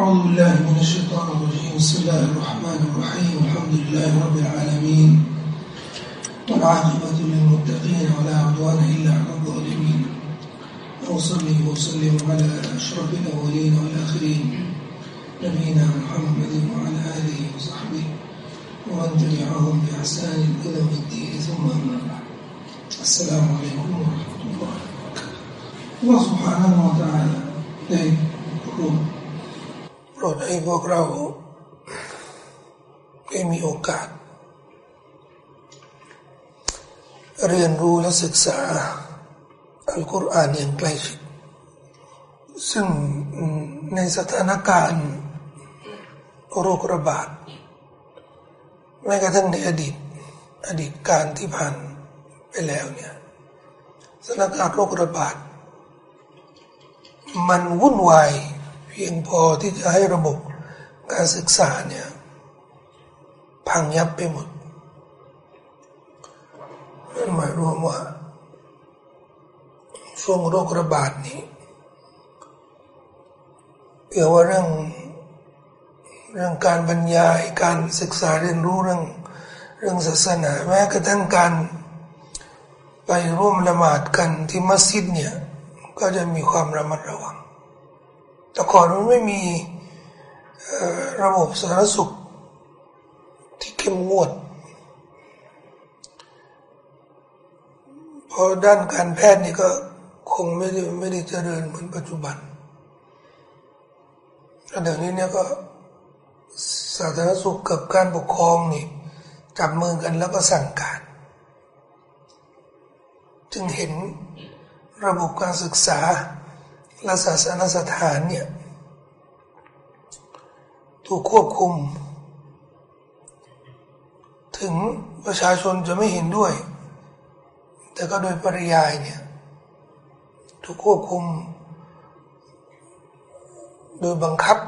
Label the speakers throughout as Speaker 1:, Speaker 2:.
Speaker 1: أعوذ بالله من الشيطان الرجيم. بسم الله الرحمن الرحيم. الحمد لله رب العالمين والعاقبة للمتقين ولا عدوان إلا على الظالمين. وأصلي وأسلم على أشرف الأولين والآخرين نبينا محمد وعلى آله وصحبه ومن تبعهم بإحسان إلى يوم الدين. ثم أما بعد. السلام عليكم ورحمة الله وبركاته. الله سبحانه وتعالى. دائما โปรดให้พวกเราได้มีโอกาส เรียนรู้และศึกษาอัลกุรอานอย่างใกล้ชิดซึ่งในสถานการณ์โรคระบาดแม้กระทั่งในอดีต อดีตการที่ผ่านไปแล้วเนี่ยสถานการณ์โรคระบาด มันวุ่นวาย พียงพอที่จะให้ระบบการศึกษาเนี่ยพังยับไปหมดนั่นหมายรวมว่า ช่วงโรคระบาดนี้เกี่ยวว่าเรื่องเรื่องการบรรยายการศึกษาเรียนรู้เรื่องเรื่องศาสนาแม้กระทั่งการไปร่วมละหมาดกันที่มัสยิดเนี่ย ก็จะมีความระมัดระวัง แต่ก่อนมันไม่มีระบบสาธารณสุขที่เข้มงวดเพราะด้านการแพทย์นี่ก็คงไม่ได้ไม่ได้เจริญเหมือนปัจจุบันเดี๋ยวนี้เนี่ยก็สาธารณสุขกับการปกครองนี่จับมือกันแล้วก็สั่งการ จึงเห็นระบบการศึกษา และศาสนสถานเนี่ยถูกควบคุม ถึงประชาชนจะไม่เห็นด้วย แต่ก็โดยปริยายเนี่ยถูกควบคุม โดยบังคับ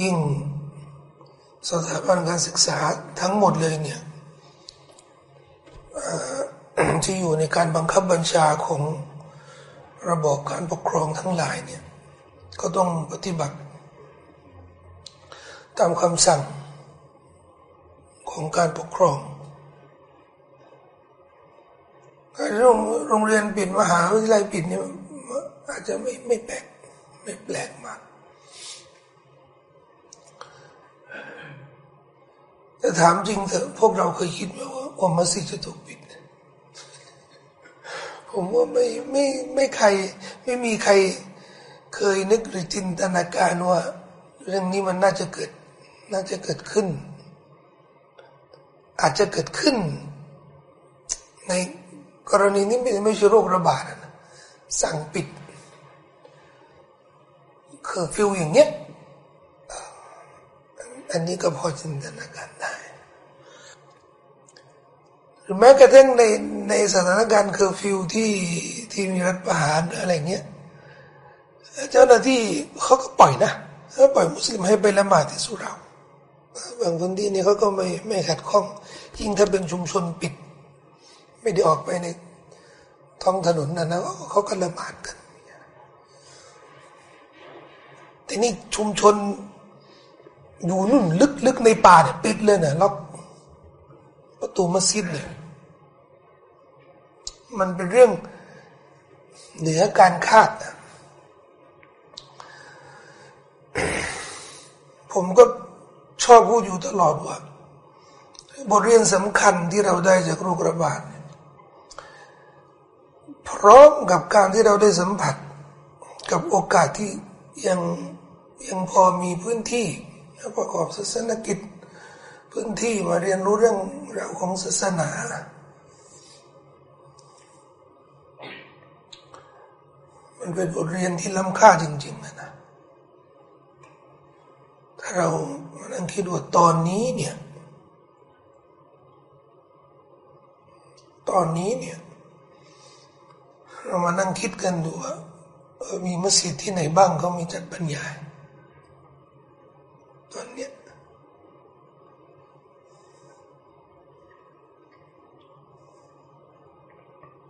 Speaker 1: ยิ่งสถาบันการศึกษาทั้งหมดเลยเนี่ย ที่อยู่ในการบังคับบัญชาของระบบการปกครองทั้งหลายเนี่ยก็ต้องปฏิบัติ ตามคำสั่งของการปกครองโรโรงเรียนปิดมหาวิทยาลัยปิดเนี่ยอาจจะไม่ไม่แปลกไม่แปลกมาก แต่ถามจริงเถอะพวกเราเคยคิดไหมว่าว่ามัสยิดจะถูกปิด ผมว่าไม่ไม่ไม่ใคร ไม่มีใครเคยนึกหรือจินตนาการว่า เรื่องนี้มันน่าจะเกิด น่าจะเกิดขึ้น อาจจะเกิดขึ้น ในกรณีนี้ไม่ไม่ใช่โรคระบาดนะสั่งปิดคือ feel อย่างเงี้ยอันนี้ก็พอจินตนาการได้ หรือแม้กระทั่งในในสถานการณ์เคอร์ฟิวที่ที่มีรัฐประหารอะไรเงี้ยเจ้าหน้าที่เขาก็ปล่อยนะเขาปล่อยมุสลิมให้ไปละหมาดที่สุราบางพื้นที่นี่เขาก็ไม่ไม่ขัดข้องยิ่งถ้าเป็นชุมชนปิด ไม่ได้ออกไปในท้องถนนนะนะเขาก็ละหมาดกันแต่นี่ชุมชนอยู่นู่นลึกๆในป่าเนี่ยปิดเลยนะล็อกประตูมัสยิดเนี่ย มันเป็นเรื่องเหนือการคาด ผมก็ชอบพูดอยู่ตลอดว่า บทเรียนสำคัญที่เราได้จากโรคระบาดพร้อมกับการที่เราได้สัมผัส กับโอกาสที่ยังยังพอมีพื้นที่ประกอบศาสนกิจ พื้นที่มาเรียนรู้เรื่องราวของศาสนา มันเป็นบทเรียนที่ล้ำค่าจริง ๆ นะถ้าเรานั่งคิดว่าตอนนี้เนี่ย ตอนนี้เนี่ย เรามานั่งคิดกันดูว่ามีมัสยิดที่ไหนบ้างเขามีจัดบรรยายตอนเนี้ย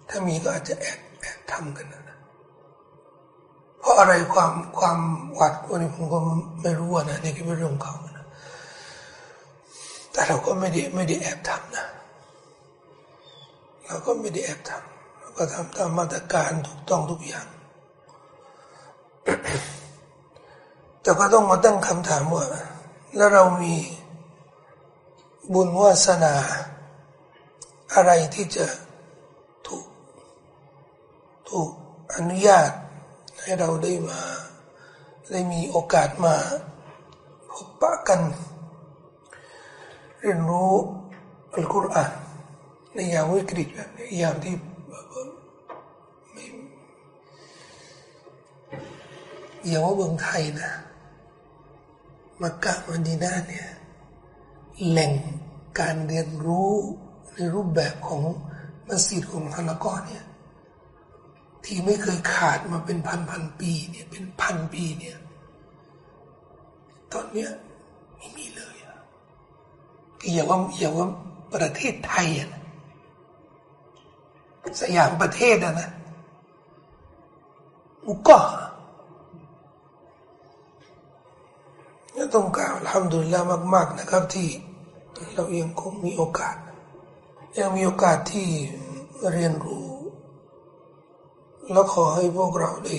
Speaker 1: ถ้ามีก็อาจจะแอบแอบทำกันนะ พราะอะไรความความหวาดกลัวนี่ผมก็ไม่รู้นะนี่คือเรื่องเขานะแต่เราก็ไม่ได้ไม่ได้แอบทำนะเราก็ไม่ได้แอบทำเราก็ทำตามมาตรการถูกต้องทุกอย่าง แต่ก็ต้องมาตั้งคำถามว่า แล้วเรามีบุญวาสนา อะไรที่จะถูกถูกอนุญาต ให้เราได้มา ได้มีโอกาสมาพบปะกัน เรียนรู้อัลกุรอานในยามวิกฤตแบบนี้ยามที่อย่าว่าเมืองไทยนะมักกะมันดีนาเนี่ยแหล่งการเรียนรู้ในรูปแบบของมัสยิดของฮานากอเนี่ย ที่ไม่เคยขาดมาเป็นพันพันปีเนี่ย เป็นพันปีเนี่ย ตอนเนี้ยไม่มีเลยอะอย่าว่าอย่าว่าประเทศไทยอะนะสยามประเทศอะนะมุกก็ต้องกล่าวทำดุลแล้วมาก ๆนะครับ ที่เรายังคงมีโอกาส ยังมีโอกาสที่เรียนรู้ แล้วขอให้พวกเราได้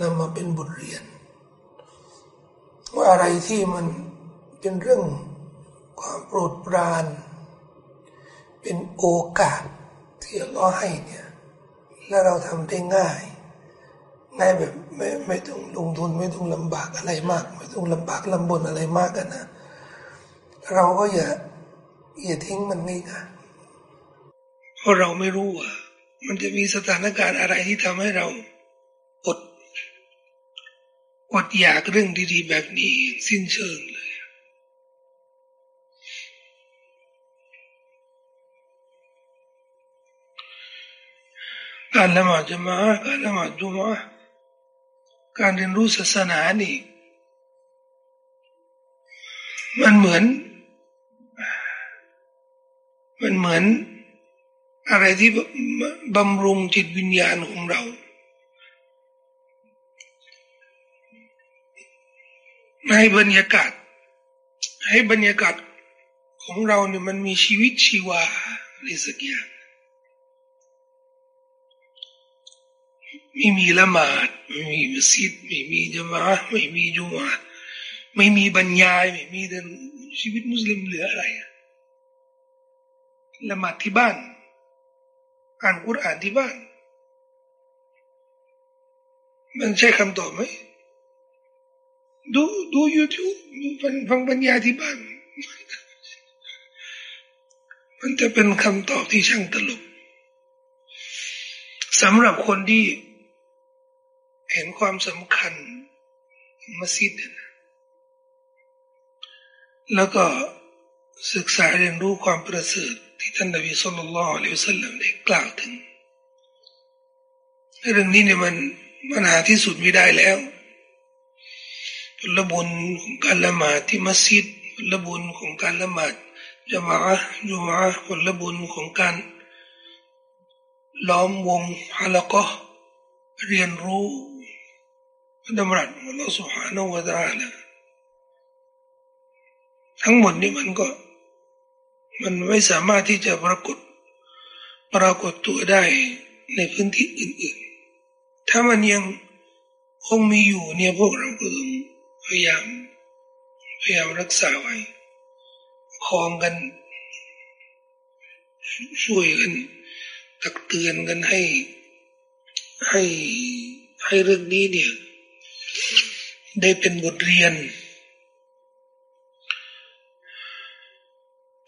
Speaker 1: นำมาเป็นบทเรียน ว่าอะไรที่มันเป็นเรื่องความโปรดปราน เป็นโอกาสที่เราให้เนี่ยและเราทำได้ง่ายง่ายแบบไม่ไม่ต้องลงทุนไม่ต้องลำบากอะไรมาก ไม่ต้องลำบากลำบนอะไรมากกันนะเราก็อย่าอย่าทิ้งมันง่ายเพราะเราไม่รู้ว่า มันจะมีสถานการณ์อะไรที่ทำให้เราอดอดอยากเรื่องดีๆ แบบนี้สิ้นเชิงเลย การละหมาดจะมาการละหมาดจุมาการเรียนรู้ศาสนานี่ มันเหมือน มันเหมือน อะไรที่บำรุงจิตวิญญาณของเรา ให้บรรยากาศ ให้บรรยากาศของเราเนี่ยมันมีชีวิตชีวาอะไรสักอย่างไม่มีละหมาดไม่มีมัสยิดไม่มีจมะไม่มีจุมาไม่มีบรรยายไม่มีเดินชีวิตมุสลิมเหลืออะไรละหมาดที่บ้าน อ่านกุรอานที่บ้าน มันใช่คำตอบไหมดูดูยูทูบฟังฟังบรรยายที่บ้าน มันจะเป็นคำตอบที่ช่างตลกสำหรับคนที่เห็นความสำคัญมัสยิดนะแล้วก็ศึกษาเรียนรู้ความประเสริฐ ที่ท่านนบีสุลต่านละอัลลอฮฺสัลลัมได้กล่าวถึงเรื่องนี้เนี่ยมันมันหาที่สุดไม่ได้แล้วผลบุญของการละหมาดที่มัสยิดผลบุญของการละหมาดจามะจุมะผลบุญของการล้อมวงฮะละก็เรียนรู้ดำรัสของ Allah سبحانه และ تعالى ทั้งหมดนี้มันก็ มันไม่สามารถที่จะปรากฏปรากฏตัวได้ในพื้นที่อื่นๆ ถ้ามันยังคงมีอยู่เนี่ยพวกเราก็ต้องพยายามพยายามรักษาไว้คองกัน ช่วยกัน ตักเตือนกันให้ ให้ให้เรื่องนี้เนี่ย ได้เป็นบทเรียน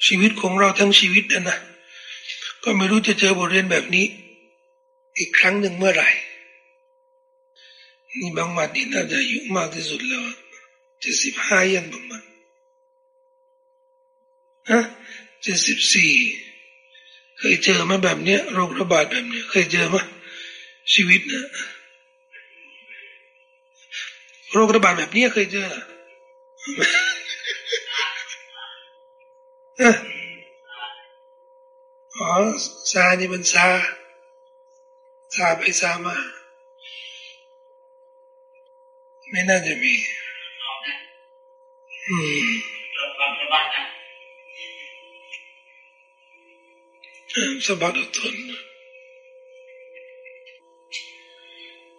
Speaker 1: ชีวิตของเราทั้งชีวิตนะนะก็ไม่รู้จะเจอบทเรียนแบบนี้ อีกครั้งหนึ่งเมื่อไหร่ นี่บางมาดีน่าจะอายุมากที่สุดแล้วเจ็ดสิบห้ายันบางมันฮะเจ็ดสิบสี่เคยเจอมาแบบเนี้ยโรคระบาดแบบเนี้ยเคยเจอไหมชีวิตนะโรคระบาดแบบนี้เคยเจอ อ๋อซานี่มันซาซาไปซามา ไม่น่าจะมี อืมสบัดอดทน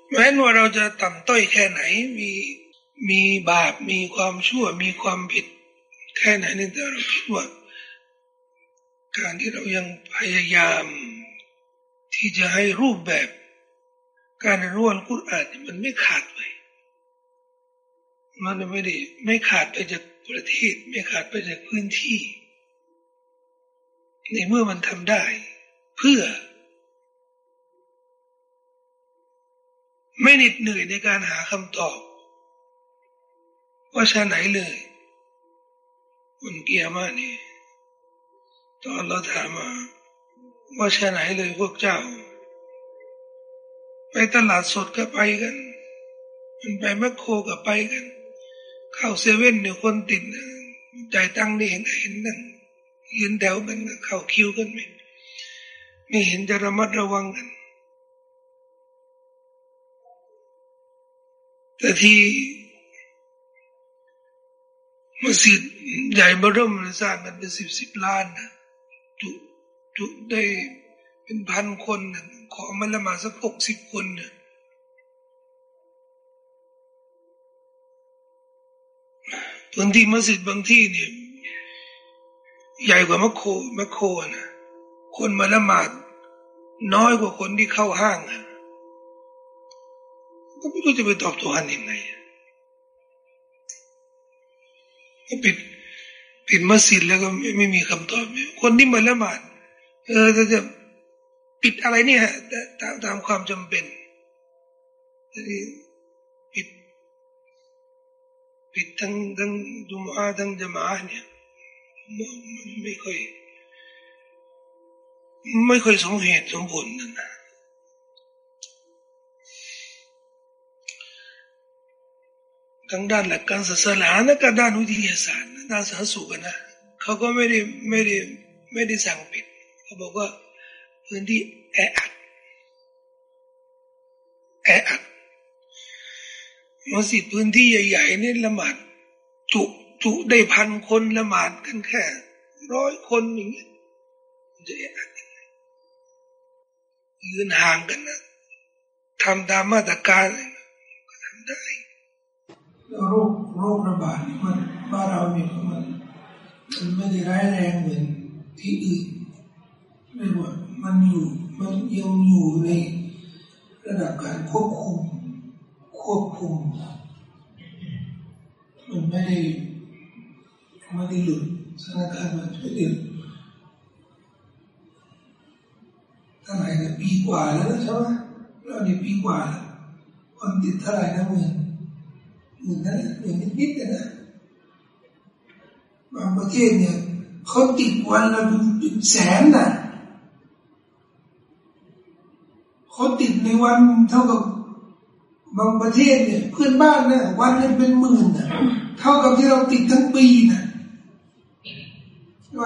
Speaker 1: แม้ว่าเราจะต่ำต้อยแค่ไหน มีมีบาปมีความชั่วมีความผิด แค่ไหนนี่แต่เราคิดว่า การที่เรายังพยายามที่จะให้รูปแบบ การร่วนกุรอานมันไม่ขาดไปมันไม่ได้ไม่ขาดไปจากประเทศ ไม่ขาดไปจากพื้นที่ ในเมื่อมันทำได้ เพื่อ ไม่เหน็ดเหนื่อยในการหาคำตอบ ว่าชาไหนเลยมันเกียร์มานี่ ตอนเราถามมาว่าชาไหนเลยพวกเจ้า ไปตลาดสดก็ไปกัน มันไปแมคโครก็ไปกัน เข้าเซเว่นเนี่ยคนติดจ่ายตังค์นี่เห็นเห็นนั่นยืนแถวกันเข้าคิวกันไม่ไม่เห็นจะระมัดระวังกัน แต่ที่มัสยิดใหญ่บรมสร้างกันเป็นสิบสิบล้านนะ จุจุได้เป็นพันคนนะขอมาละมาสักหกสิบคนนะพื้นที่มัสยิดบางที่เนี่ยใหญ่กว่ามัคโคมัคโคนะคนมาละหมาดน้อยกว่าคนที่เข้าห้างอะก็ไม่รู้จะไปตอบตัวอันยังไงปิด ปิดมัสยิดแล้วก็ไม่ไม่มีคำตอบ คนที่มาละหมาดเออจะปิดอะไรเนี่ยตามตามความจำเป็นปิดปิดทั้งทั้งดุมาทั้งจมาเนี่ยไม่ค่อย ไม่ค่อยสมเหตุสมผลนั่นนะ ทั้งด้านหลักการศาสนาและก็ด้านวิทยาศาสตร์ด้านสาธารณสุขนะเขาก็ไม่ได้ไม่ได้ไม่ได้สั่งปิดเขาบอกว่าพื้นที่แออัดแออัดมัสยิดพื้นที่ใหญ่ๆเนี่ยละหมาดจุจุได้พันคนละหมาดกันแค่ร้อยคนอย่างเงี้ยจะแออัดยืนห่างกันนะทำตามมาตรการก็ทำได้ โรคโรคระบาดนี่มันบ้านเราเนี่ยมันมันไม่ได้ร้ายแรงเหมือนที่อื่นไม่ว่ามันอยู่มันยังอยู่ในระดับการควบคุม ควบคุม มันไม่ได้ไม่ได้หลุดสถานการณ์มันไม่ได้เท่าไหร่นะปีกว่าแล้วใช่ไหมเราเนี่ปีกว่าคนติดเท่าไหร่นะหมื่น หมื่นนะหมื่นนิดๆนะบางประเทศเนี่ยเขาติดวันละเป็นแสนนะเขาติดในวันเท่ากับบางประเทศเนี่ยเพื่อนบ้านเนี่ยวันนึงเป็นหมื่นนะเท่ากับที่เราติดทั้งปีนะใช่ไหม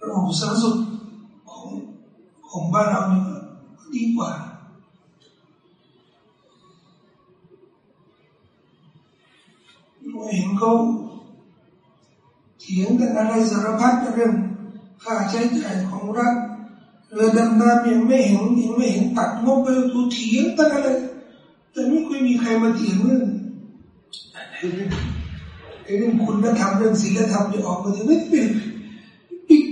Speaker 1: ระบบสาธารณสุขของของบ้านเราเนี่ยดีกว่า เห็นเขาเถียงกันอะไรสารพัดเรื่องค่าใช้จ่ายของรัฐเรือดำน้ำยังไม่เห็นยังไม่เห็นตัดงบไปดูเถียงกันอะไรแต่ไม่เคยมีใครมาเถียงเรื่องเรื่องคุณธรรมเรื่องศีลธรรมจะออกมาเถียงไม่เป็นปิด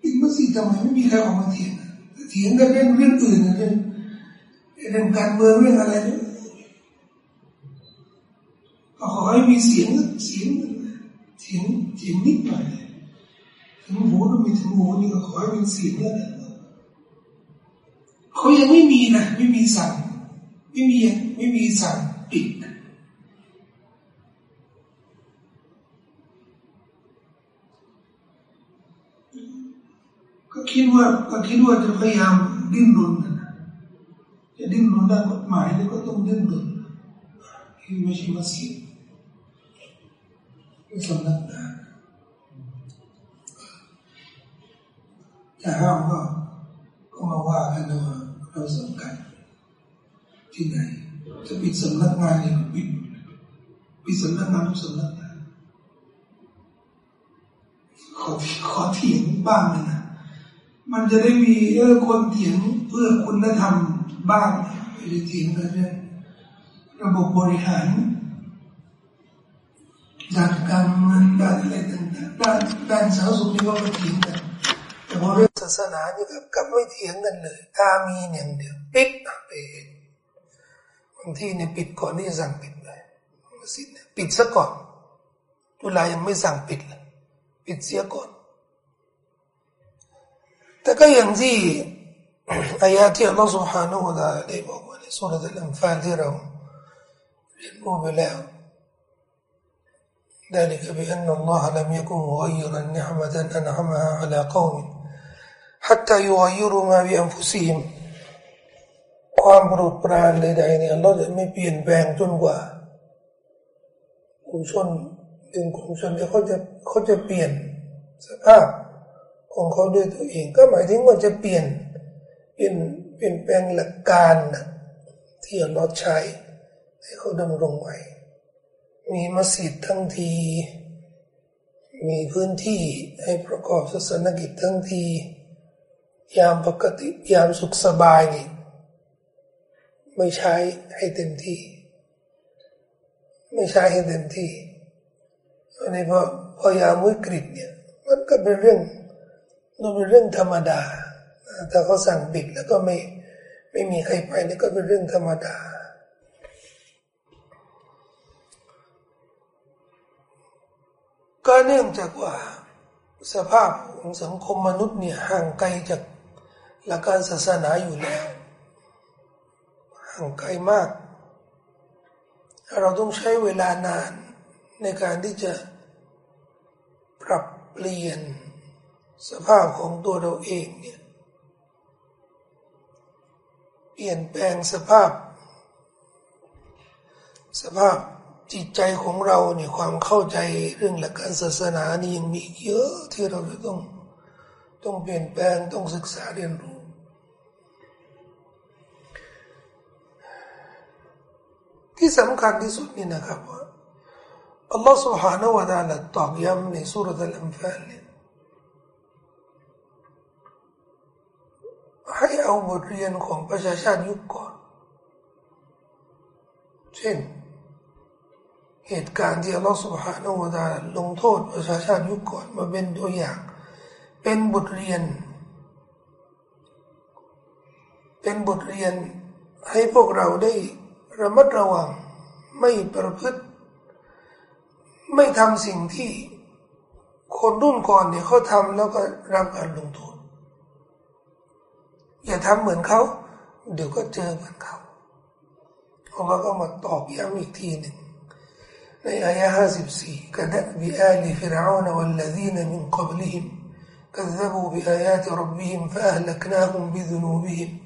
Speaker 1: ปิดมัสยิดทำไมไม่มีใครออกมาเถียงเถียงกันเรื่องเรื่องอื่นเรื่องเรื่องการเมืองเรื่องอะไรเนี่ย ขอให้มีเสียงเสียงเสียงเสียงนิดหน่อยถึงหูก็มีถึงหูนี่ก็ขอให้เป็นเสียงนี่แหละเขายังไม่มีนะไม่มีสั่งไม่มีไม่มีสั่งปิดก็คิดว่าก็คิดว่าจะพยายามดิ้นรนนะจะดิ้นรนด้านกฎหมายแล้วก็ต้องดิ้นรนที่ไม่ใช่มัสยิ ดไม่สำนักงานแต่ห้ามก็ก็มาว่ากันว่าเราสำคัญที่ไหนจะปิดสำนักงานเนี่ยปิดปิดสำนักงานทุกสำนักงานขอขอเถียงบ้างนะ มันจะได้มีเออคนเถียงเพื่อคุณธรรมบ้างไม่ได้เถียงกันเนี่ยระบบบริหาร ด้านการเงินด้านอะไรต่างๆด้านด้านสาธารณสุขนี่ก็ไม่เถียงกันแต่พอเรื่องศาสนานี่กับกับไม่เถียงกันเลยถ้ามีอย่างเดียวปิดไปเองบางที่เนี่ยปิดก่อนที่จะสั่งปิดเลยมัสยิดเนี่ยปิดซะก่อนจุลายังไม่สั่งปิดเลยปิดเสียก่อน แต่ก็อย่างที่อายะที่อัลลอฮฺ سبحانه และ تعالى ได้บอกว่าในสุรษะอัลฟาลที่เราเรียนรู้ไปแล้ว ذلك بأن الله لم يكن مغيرا نعمة أنعمها على قوم حتى يغيروا ما بأنفسهم ความโปรดปรานใดๆเนี่ยเราจะไม่เปลี่ยนแปลงจนกว่ากลุ่มชนดึงกลุ่มชนจะเขาจะเขาจะเปลี่ยนสภาพของเขาด้วยตัวเอง ก็หมายถึงว่าจะเปลี่ยนเปลี่ยนเปลี่ยนแปลงหลักการนะที่เราใช้ให้เขาดำรงไว้ มีมัสยิดทั้งที มีพื้นที่ให้ประกอบศาสนกิจทั้งที ยามปกติยามสุขสบายนี่ไม่ใช้ให้เต็มที่ ไม่ใช้ให้เต็มที่อันนี้พอพอยามวิกฤตเนี่ยมันก็เป็นเรื่องมันเป็นเรื่องธรรมดาถ้าเขาสั่งปิดแล้วก็ไม่ไม่มีใครไปนี่ก็เป็นเรื่องธรรมดา ก็เนื่องจากว่าสภาพของสังคมมนุษย์เนี่ยห่างไกลจากหลักการศาสนาอยู่แล้วห่างไกลมาก เราต้องใช้เวลานานในการที่จะปรับเปลี่ยนสภาพของตัวเราเองเนี่ยเปลี่ยนแปลงสภาพ สภาพ จิตใจของเราเนี่ยความเข้าใจเรื่องหลักการศาสนานี่ยังมีเยอะที่เราจะต้องต้องเปลี่ยนแปลงต้องศึกษาเรียนรู้ ที่สำคัญที่สุดนี่นะครับว่าอัลลอฮฺ سبحانه และ تعالى ตอกย้ำในสุรอัลอัมฟาลเนี่ยให้เอาบทเรียนของประชาชาติยุคก่อน เช่น เหตุการณ์ที่อัลลอฮฺสุบฮานาอูตาลงโทษประชาชาติยุคก่อนมาเป็นตัวอย่าง เป็นบทเรียน เป็นบทเรียนให้พวกเราได้ระมัดระวัง ไม่ประพฤติ ไม่ทำสิ่งที่คนรุ่นก่อนเนี่ยเขาทำแล้วก็รับการลงโทษอย่าทำเหมือนเขาเดี๋ยวก็เจอเหมือนเขาเขาก็มาตอบย้ำอีกทีหนึ่ง ในอายะห้าสิบสี่กระดับบิอาลีฟิรอาวนวัลลดีนมินกับลิฮิม كذبوا بآيات ربهم فأهلكناهم بذنوبهم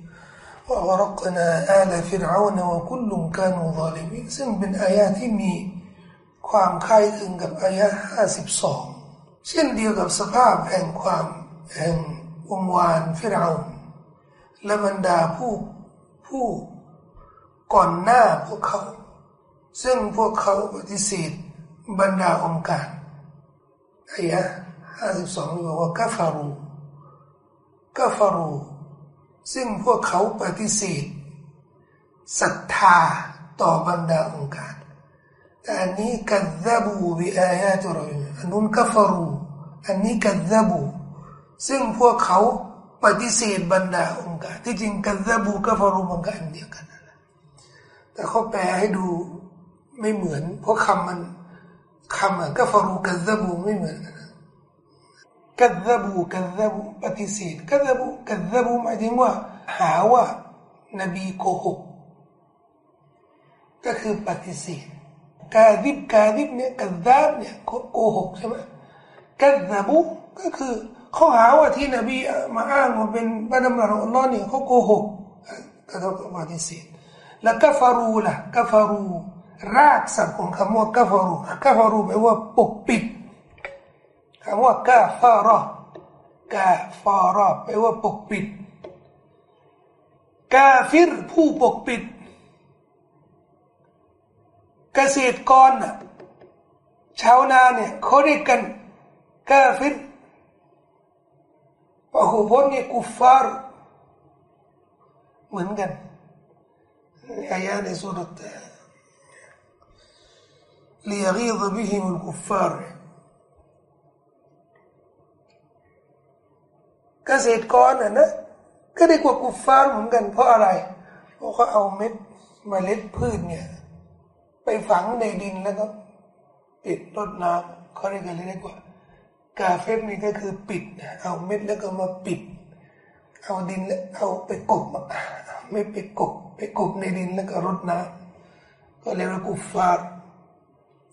Speaker 1: وغرقنا آل فرعون وكل كانوا ظالمين ซึ่งเป็นอายะที่มีความคล้ายคลึงกับอายะห้าสิบสองเช่นเดียวกับสภาพแห่งความแห่งวงวานฟิรเอาและบรรดาผู้ผู้ก่อนหน้าพวกเขา ซึ่งพวกเขาปฏิเสธบรรดาองค์การอายะห้าสิบสองบอกว่ากัฟารูกัฟารูซึ่งพวกเขาปฏิเสธศรัทธาต่อบรรดาองค์การแต่อันนี้กัซบูบิอายาตุรอยอันนู้นกัฟารูอันนี้กัซบูซึ่งพวกเขาปฏิเสธบรรดาองค์การที่จริงกัซบูกัฟารูมันก็อันเดียวกันแต่เขาแปลให้ดู ไม่เหมือน เพราะคำมันคำมันก็ฟารูกัซบูไม่เหมือนกันกัซบูกัซบูปฏิเสธกัซบูกัซบูหมายถึงว่า หาว่านบีโกหกก็คือปฏิเสธกาดิบกาดิบเนี่ยกัซาบเนี่ยโกหกใช่ไหมกัซบูก็คือเขาหาว่าที่นบีมาอ้างว่าเป็นบัณฑิตของอัลลอฮ์เนี่ยเขาโกหกก็ต้องปฏิเสธแล้วกัฟารูล่ะกัฟารู รากศัพท์ของคำว่ากาฟารูกาฟารูแปลว่าปกปิดคำว่ากาฟารอกาฟารอแปลว่าปกปิด กาฟิรผู้ปกปิด เกษตรกรน่ะชาวนาเนี่ยเขาเรียกกันกาฟิรพอหูพ้นเนี่ยกุฟาร์เหมือนกันอายะในสุรต ليغيظ بهم الكفار เกษตรกรอ่ะนะก็ได้กว่ากุฟฟาร์เหมือนกัน เพราะอะไรเพราะเขาเอาเม็ดมเมล็ดพืชเนี่ย ไปฝังในดินแล้วก็ปิดรดน้ำเขาเรียกกันเรียกว่า กาเฟสนี่ก็คือปิดเอาเม็ดแล้วก็มาปิด เอาดินแล้วเอาไปกบไม่ไปกบไปกบในดินแล้วก็รดน้ำก็เรียกว่ากุฟฟาร์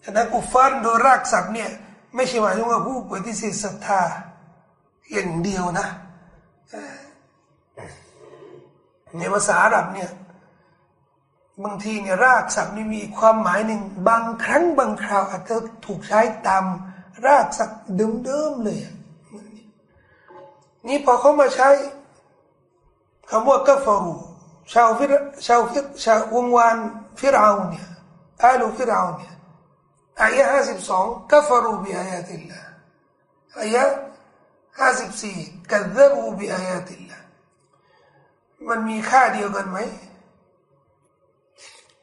Speaker 1: ฉะนั้นกุฟาร์โดยรากศัพท์เนี่ยไม่ใช่หมายถึงว่าผู้ปฏิเสธศรัทธาอย่างเดียวนะในภาษาอาหรับเนี่ยบางทีเนี่ยรากศัพท์นี่มีความหมายหนึ่งบางครั้งบางคราวอาจจะถูกใช้ตามรากศัพท์เดิมๆเลย นี่พอเขามาใช้คำว่ากัฟรูชาวฟิรชาวฟิชาววงวานฟิรเอาเนี่ยอาลูฟิรเอาเนี่ย อายะห้าสิบสองกัฟรูบิอายาติลละอายะห้าสิบสี่กัซบูบิอายาติลละมันมีค่าเดียวกันไหม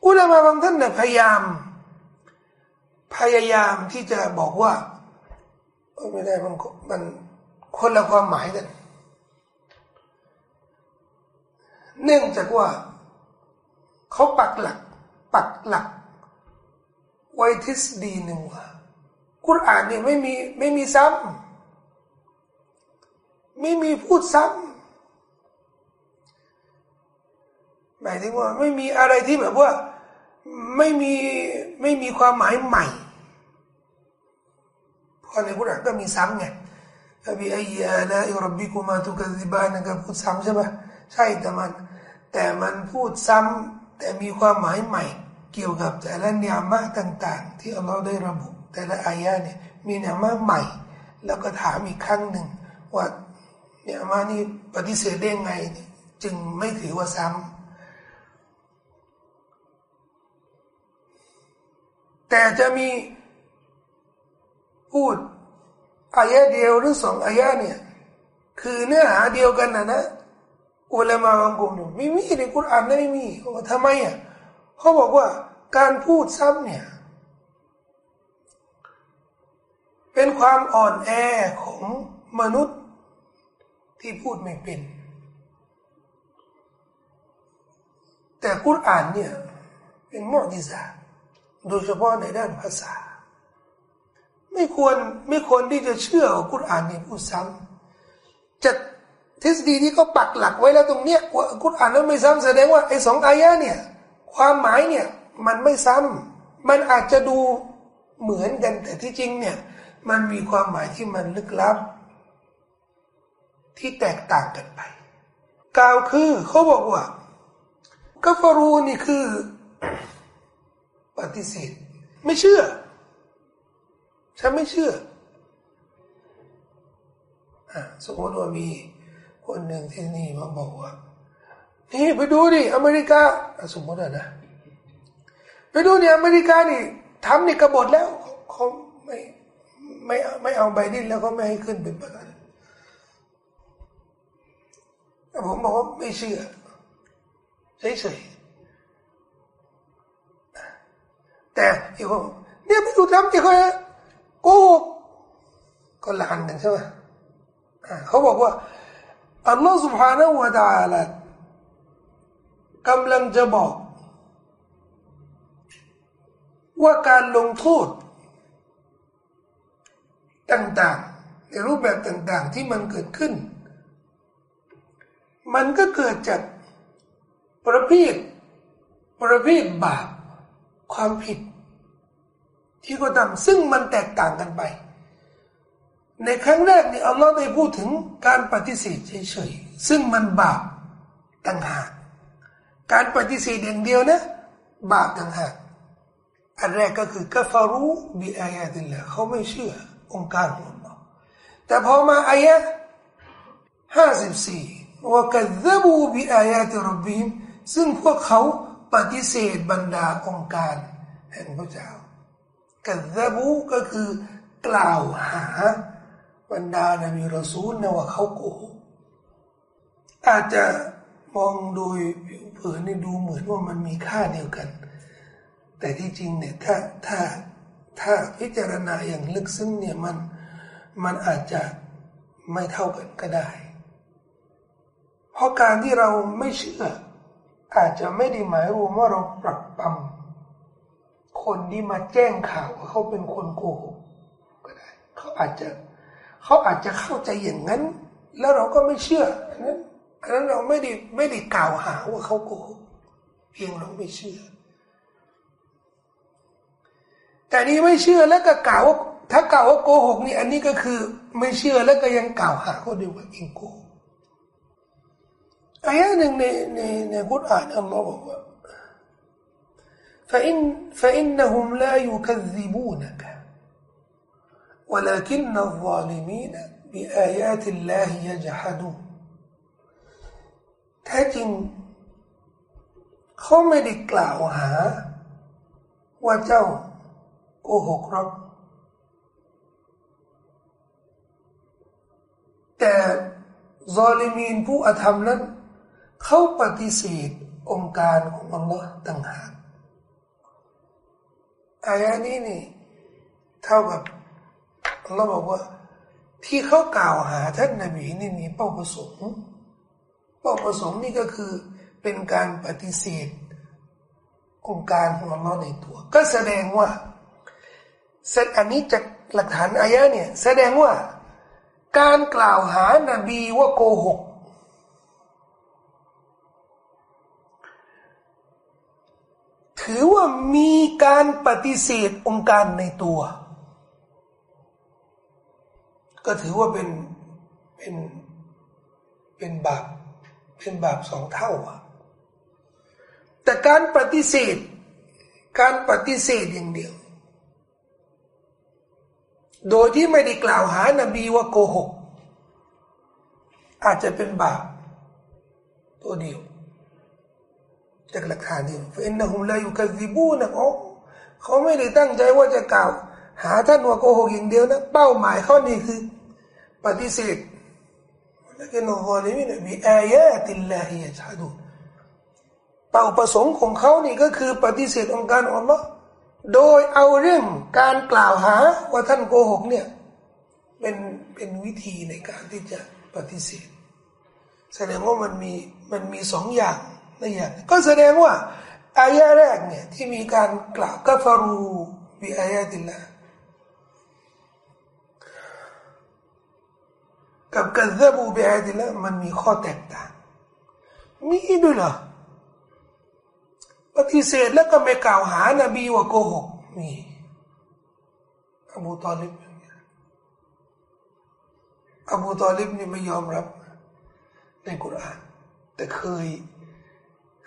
Speaker 1: อุลามาบางท่านเนี่ยพยายาม พยายามที่จะบอกว่าไม่ได้มันมันคนละความหมายกัน เนื่องจากว่า เขาปักหลัก ปักหลัก ไว้ทฤษฎีหนึ่งว่ากุรอานเนี่ยไม่มีไม่มีซ้ำไม่มีพูดซ้ำหมายถึงว่าไม่มีอะไรที่แบบว่าไม่มีไม่มีความหมายใหม่เพราะในกุรอานก็มีซ้ำไงอบีอัยาละอิรับบิกุมาตุกซิบานะก็พูดซ้ำใช่ไหมใช่แต่มันแต่มันพูดซ้ำแต่มีความหมายใหม่ เกี่ยวกับแต่ละเนียมะต่าง ๆ ที่อัลลอฮ์ได้ระบุ แต่ละอายะเนี่ยมีเนียมะใหม่ แล้วก็ถามอีกครั้งหนึ่งว่าเนียมะนี้ปฏิเสธได้ไง จึงไม่ถือว่าซ้ำแต่จะมีพูดอายะเดียวหรือสองอายะเนี่ยคือเนื้อหาเดียวกันนะนะอุลามะบางกลุ่มไม่มีในกุรอานไม่มีทำไมอะ เขาบอกว่าการพูดซ้ำเนี่ย เป็นความอ่อนแอของมนุษย์ที่พูดไม่เป็น แต่กุรอานเนี่ย เป็นมอจิซาโดยเฉพาะในด้านภาษา ไม่ควรไม่ควรที่จะเชื่อกุรอานในผู้ซ้ำจะทฤษฎีที่เขาปักหลักไว้แล้วตรงเนี้ยว่ากุรอานแล้วไม่ซ้ำแสดงว่าไอ้สองอายะเนี่ย ความหมายเนี่ยมันไม่ซ้ำมันอาจจะดูเหมือนกัน แต่ที่จริงเนี่ย มันมีความหมายที่มันลึกลับ ที่แตกต่างกันไป กล่าวคือเขาบอกว่ากัฟรูนี่คือ ปฏิเสธ ไม่เชื่อ ฉันไม่เชื่ออสมมติว่ามีคนหนึ่งที่นี่มาบอกว่า นี่ไปดูดิอเมริกาสมมตินะ ไปดูนี่อเมริกานี่ทำนี่กบฏแล้วเขาไม่ไม่ไม่เอาใบดินแล้วก็ไม่ให้ขึ้นเป็นประธานผมบอกว่าไม่เชื่อเฉยแต่อีกคนเนี่ยไปดูทำที่เขาโกหกก็ละกันกันใช่ไหมเขาบอกว่าอัลลอฮฺ سبحانه และ تعالى กำลังจะบอก ว่าการลงโทษ ต่างๆ ในรูปแบบต่างๆ ที่มันเกิดขึ้น มันก็เกิดจากประเภทประเภทบาปความผิด ที่เขาทำซึ่งมันแตกต่างกันไป ในครั้งแรกนี่อัลลอฮ์ได้พูดถึงการปฏิเสธเฉยๆซึ่งมันบาปต่างหาก การปฏิเสธอย่างเดียวนะ บาปต่างหากอันแรกก็คือกฟารูบิอายาติลละเขาไม่เชื่อองค์การของอัลลอฮ์แต่พอมาอายะห้าสิบสี่ว่ากัซบูบิอายาติรับบิมซึ่งพวกเขาปฏิเสธบรรดาองค์การแห่งพระเจ้ากัซบูก็คือกล่าวหาบรรดานบีรอซูลนะว่าเขาโกหกอาจจะ มองโดยผิวเผินเนี่ยดูเหมือนว่ามันมีค่าเดียวกัน แต่ที่จริงเนี่ยถ้าถ้าถ้าพิจารณาอย่างลึกซึ้งเนี่ยมันมันอาจจะไม่เท่ากันก็ได้ เพราะการที่เราไม่เชื่อ อาจจะไม่ได้หมายรวมว่าเราปรับปรำคนที่มาแจ้งข่าวว่าเขาเป็นคนโกหกก็ได้เขาอาจจะเขาอาจจะเข้าใจอย่างนั้น แล้วเราก็ไม่เชื่อนั้น อันนั้นเราไม่ได้ไม่ได้กล่าวหาว่าเขาโกหกเพียงเราไม่เชื่อ แต่นี่ไม่เชื่อแล้วก็กล่าวถ้ากล่าวว่าโกหกนี่อันนี้ก็คือ ไม่เชื่อแล้วก็ยังกล่าวหาเขาด้วยว่าเองโกหกอายะหนึ่งในในในกุรอานอัลลอฮ์บอกว่า فإن فإنهم لا يكذبونك ولكن الظالمين بآيات الله يجحدون แท้จริง เขาไม่ได้กล่าวหา ว่าเจ้าโกหกรอกแต่ซอลิมีนผู้อธรรมนั้น เขาปฏิเสธองค์การของอัลลอฮ์ต่างหากอายะนี้นี่เท่ากับอัลลอฮ์บอกว่า ที่เขากล่าวหาท่านนบีนี่มีเป้าประสงค์ เป้าประสงค์นี่ก็คือเป็นการปฏิเสธองค์การของอัลลอฮ์ในตัว ก็แสดงว่าอันนี้จากหลักฐานอายะเนี่ยแสดงว่าการกล่าวหานาบีว่าโกหก ถือว่ามีการปฏิเสธองค์การในตัว ก็ถือว่าเป็นเป็นเป็นบาป เป็นบาปสองเท่าอะแต่การปฏิเสธ การปฏิเสธอย่างเดียว โดยที่ไม่ได้กล่าวหานบีว่าโกหก อาจจะเป็นบาปตัวเดียวจากหลักฐานนี้เฟนนะฮุมลายุกัซิบูนะเขาเขาไม่ได้ตั้งใจว่าจะกล่าว หาท่านว่าโกหกอย่างเดียวนะ เป้าหมายเขานี่คือ ปฏิเสธ แล้วก็นอฮอลิมินมีอายะติลลาฮิยะชาดูเป้าประสงค์ของเขานี่ก็คือปฏิเสธองค์การอัลลอฮ์โดยเอาเรื่องการกล่าวหาว่าท่านโกหกเนี่ยเป็นเป็นวิธีในการที่จะปฏิเสธ แสดงว่ามันมีมันมีสองอย่างในอย่างก็แสดงว่าอายะแรกเนี่ยที่มีการกล่าวกัฟรูบิอายะติลละ กับกัซบูบิอายะติละมันมีข้อแตกต่าง มีด้วยเหรอปฏิเสธแล้วก็ไม่กล่าวหานบีว่าโกหกมีอบูตอลิบอบูตอลิบนี่ไม่ยอมรับ ในกุรานแต่เคย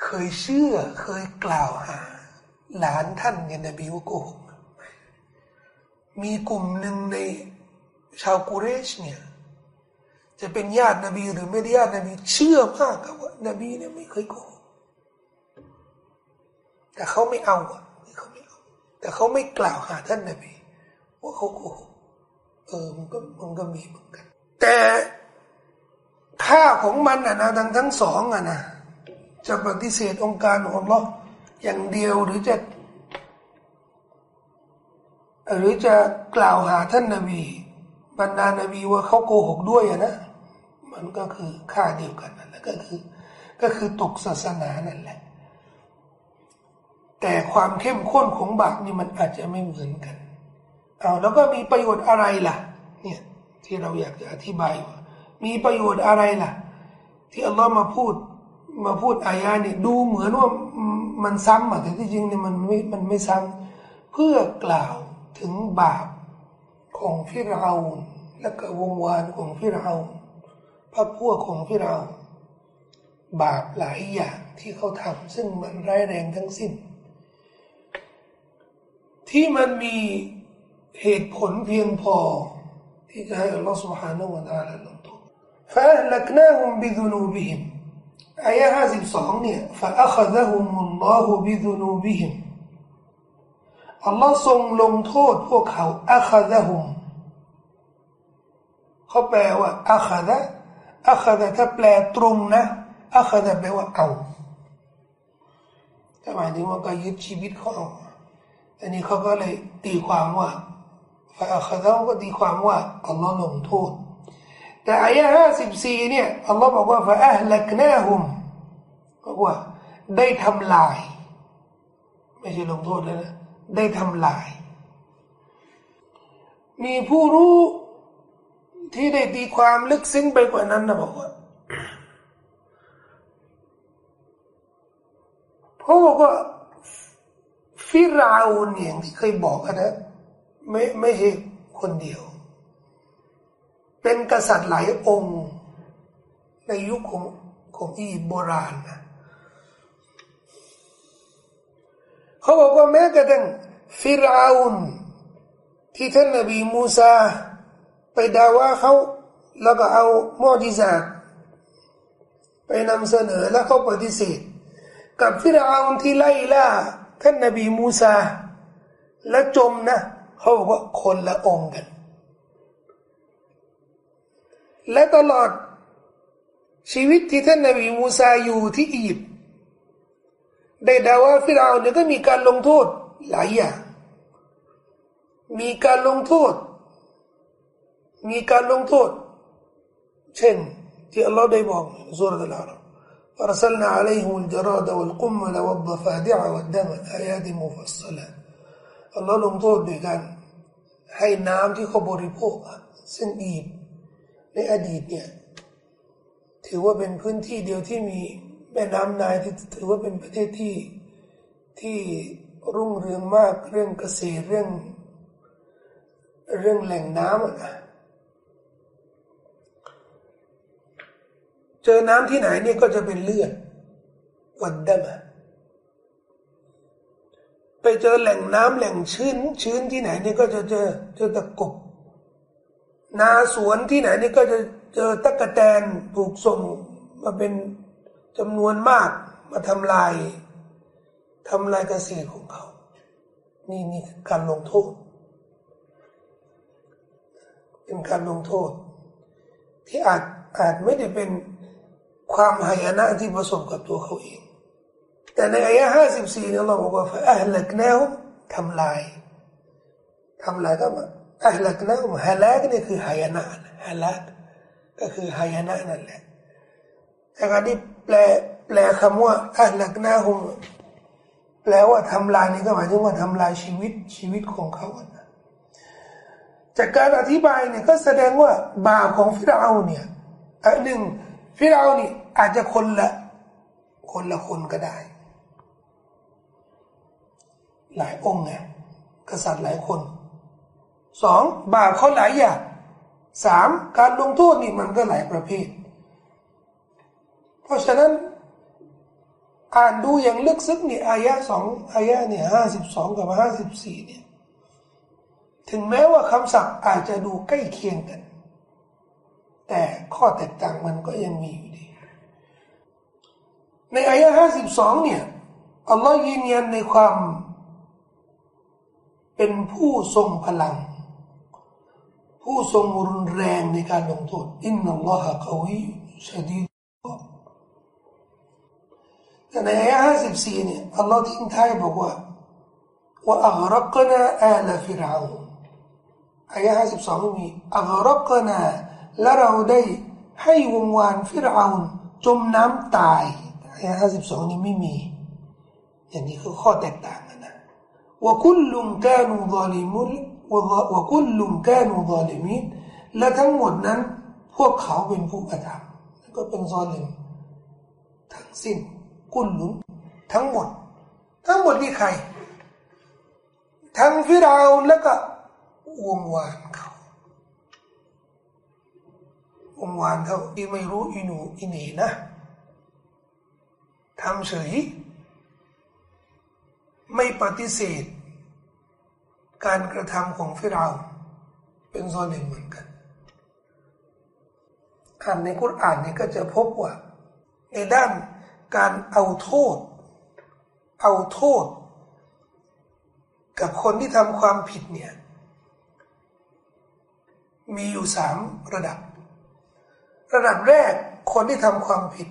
Speaker 1: เคยเชื่อเคยกล่าวหา หลานท่านเนี่ยนบีว่าโกหกมีกลุ่มหนึ่งในชาวกุเรชเนี่ย จะเป็นญาตินบีหรือไม่ได้ญาตินบีเชื่อมากกับว่านบีเนี่ยไม่เคยโกหกแต่เขาไม่เอาอะเขาไม่เอาแต่เขาไม่กล่าวหาท่านนบีว่าเขาโกหกเออมันก็มันก็มีเหมือนกัน แต่ค่าของมันอะนะทั้งทั้งสองอะนะจะปฏิเสธองค์การของอัลลอฮ์อย่างเดียวหรือจะ หรือจะกล่าวหาท่านนบีบรรดานบีว่าเขาโกหกด้วยอะนะ มันก็คือค่าเดียวกันนั่นแหละก็คือ ก็คือตกศาสนานั่นแหละ แต่ความเข้มข้นของบาปนี่มันอาจจะไม่เหมือนกันเอาแล้วก็มีประโยชน์อะไรล่ะ เนี่ยที่เราอยากจะอธิบายว่า มีประโยชน์อะไรล่ะ ที่อัลลอฮ์มาพูดมาพูดอายาเนี่ยดูเหมือนว่ามันซ้ำอะแต่ที่จริงเนี่ยมันไม่มันไม่ซ้ำเพื่อกล่าวถึงบาปของฟิรเอาและก็วงวานของฟิรเอา พระพวกของฟิรเอาบาปหลายอย่างที่เขาทำซึ่งมันร้ายแรงทั้งสิ้นที่มันมีเหตุผลเพียงพอ ที่จะให้อัลลอฮฺ سبحانه และ تعالى ลงโทษ فأهلكناهم بذنوبهم อายะ52เนี่ย فأخذهم الله بذنوبهم อัลลอฮ์ทรงลงโทษพวกเขาอัคดะฮุมเขาแปลว่าอัคดะ อัคดะถ้าแปลตรงนะอัคดะแปลว่าเอาแต่หมายถึงว่าก็ยึดชีวิตเขาเอาอันนี้เขาก็เลยตีความว่าฝ่ายอัคดะก็ตีความว่าอัลลอฮ์ลงโทษแต่อายะห้าสิบสี่เนี่ยอัลลอฮ์บอกว่าฟาอัลลักนาฮุมบอกว่าได้ทำลาย ไม่ใช่ลงโทษแล้วนะได้ทำลาย มีผู้รู้ ที่ได้ตีความลึกซึ้งไปกว่านั้นนะบอกว่าเพราะบอกว่าฟิราอุนอย่างที่เคยบอกนะไม่ไม่ใช่คนเดียว เป็นกษัตริย์หลายองค์ ในยุคของของอียิปต์โบราณนะเขาบอกว่าแม้กระทั่งฟิราอุนที่ท่านนบีมูซา ไปด่าว่าเขาแล้วก็เอามอจิซาไปนำเสนอแล้วเขาปฏิเสธกับฟิราอุนที่ไล่ล่าท่านนบีมูซา และจมนะเขาบอกว่าคนละองค์กัน และตลอดชีวิตที่ท่านนบีมูซาอยู่ที่อียิปต์ได้ดาว่าฟิราอุนเนี่ยก็มีการลงโทษหลายอย่าง มีการลงโทษ มีการลงโทษ เช่นที่อัลลอฮ์ได้บอกสุรอัลอาล أرسلنا عليهم الجراد والقمل والضفادع والدم آيات مفصلات อัลลอฮ์ลงโทษด้วยกันให้น้ำที่เขาบริโภคซึ่งอีบในอดีตเนี่ยถือว่าเป็นพื้นที่เดียวที่มีแม่น้ำนายที่ถือว่าเป็นประเทศที่ที่รุ่งเรืองมากเรื่องเกษตรเรื่องเรื่องแหล่งน้ำนะ เจอน้ำที่ไหนนี่ก็จะเป็นเลือดวันดมาไปเจอแหล่งน้ำแหล่งชื้น ชื้นที่ไหนนี่ก็จะเจอเจอตะกบนาสวนที่ไหนนี่ก็จะเจอตะกะแตนถูกส่งมาเป็นจำนวนมากมาทำลายทำลายเกษตรของเขา นี่นี่การลงโทษ เป็นการลงโทษ ที่อาจอาจไม่ได้เป็น ความหายนะที่ประสบกับตัวเขาเอง แต่ในอายะห้าสิบสี่เนี่ยเราบอกว่าฝ่ายลักแนวทำลายทำลายก็มาอัลลักแนวฮาลักนี่คือหายนะฮาลักก็คือหายนะนั่นแหละแต่การที่แปลแปลคำว่าอัลลักนาฮุมแปลว่าทำลายนี่ก็หมายถึงว่าทำลายชีวิตชีวิตของเขาจากการอธิบายเนี่ยก็แสดงว่าบาปของฟิราอุเนี่ยอันหนึ่ง ฟิราอนี่อาจจะคนละ คนละคนก็ได้ หลายองค์ไงกษัตริย์หลายคนสองบาปเขาหลายอย่างสามการลงโทษนี่มันก็หลายประเภท เพราะฉะนั้น อ่านดูอย่างลึกซึ้งนี่อายะสองอายะเนี่ยห้าสิบสองกับห้าสิบสี่เนี่ยถึงแม้ว่าคำศัพท์อาจจะดูใกล้เคียงกัน แต่ข้อแตกต่างมันก็ยังมีอยู่ดี ในอายะห้าสิบสองเนี่ยอัลลอฮ์ยืนยันในความ เป็นผู้ทรงพลัง ผู้ทรงรุนแรงในการลงโทษอินนัลลอฮะกวีชดีแต่ในอายะห้าสิบสี่เนี่ยอัลลอฮ์ทิ้งท้ายบอกว่าว่าอัลรักนาอาลฟิรอาอุอายะห้าสิบสองมีอัลรักนา และเราได้ให้วงวานฟิรอาวนจมน้ำตายอายะห้าสิบสองนี้ไม่มี อย่างนี้คือข้อแตกต่างกันนะว่าคุลลุมกานูซาลิมุลว่าคุลลุมกานูซาลิมินและทั้งหมดนั้น พวกเขาเป็นผู้กระทำก็เป็นซอลิมทั้งสิ้นกุลลุมทั้งหมด ทั้งหมดนี่ใคร ทั้งฟิราวแล้วก็วงวานเขา วงวานเขาที่ไม่รู้อินูอินีนะทำเฉยไม่ปฏิเสธ การกระทำของฟิราเป็นซอลิมเหมือนกันอ่านในกุรอานนี่ก็จะพบว่า ในด้านการเอาโทษ เอาโทษ กับคนที่ทำความผิดเนี่ย มีอยู่สามระดับ ระดับแรกคนที่ทำความผิด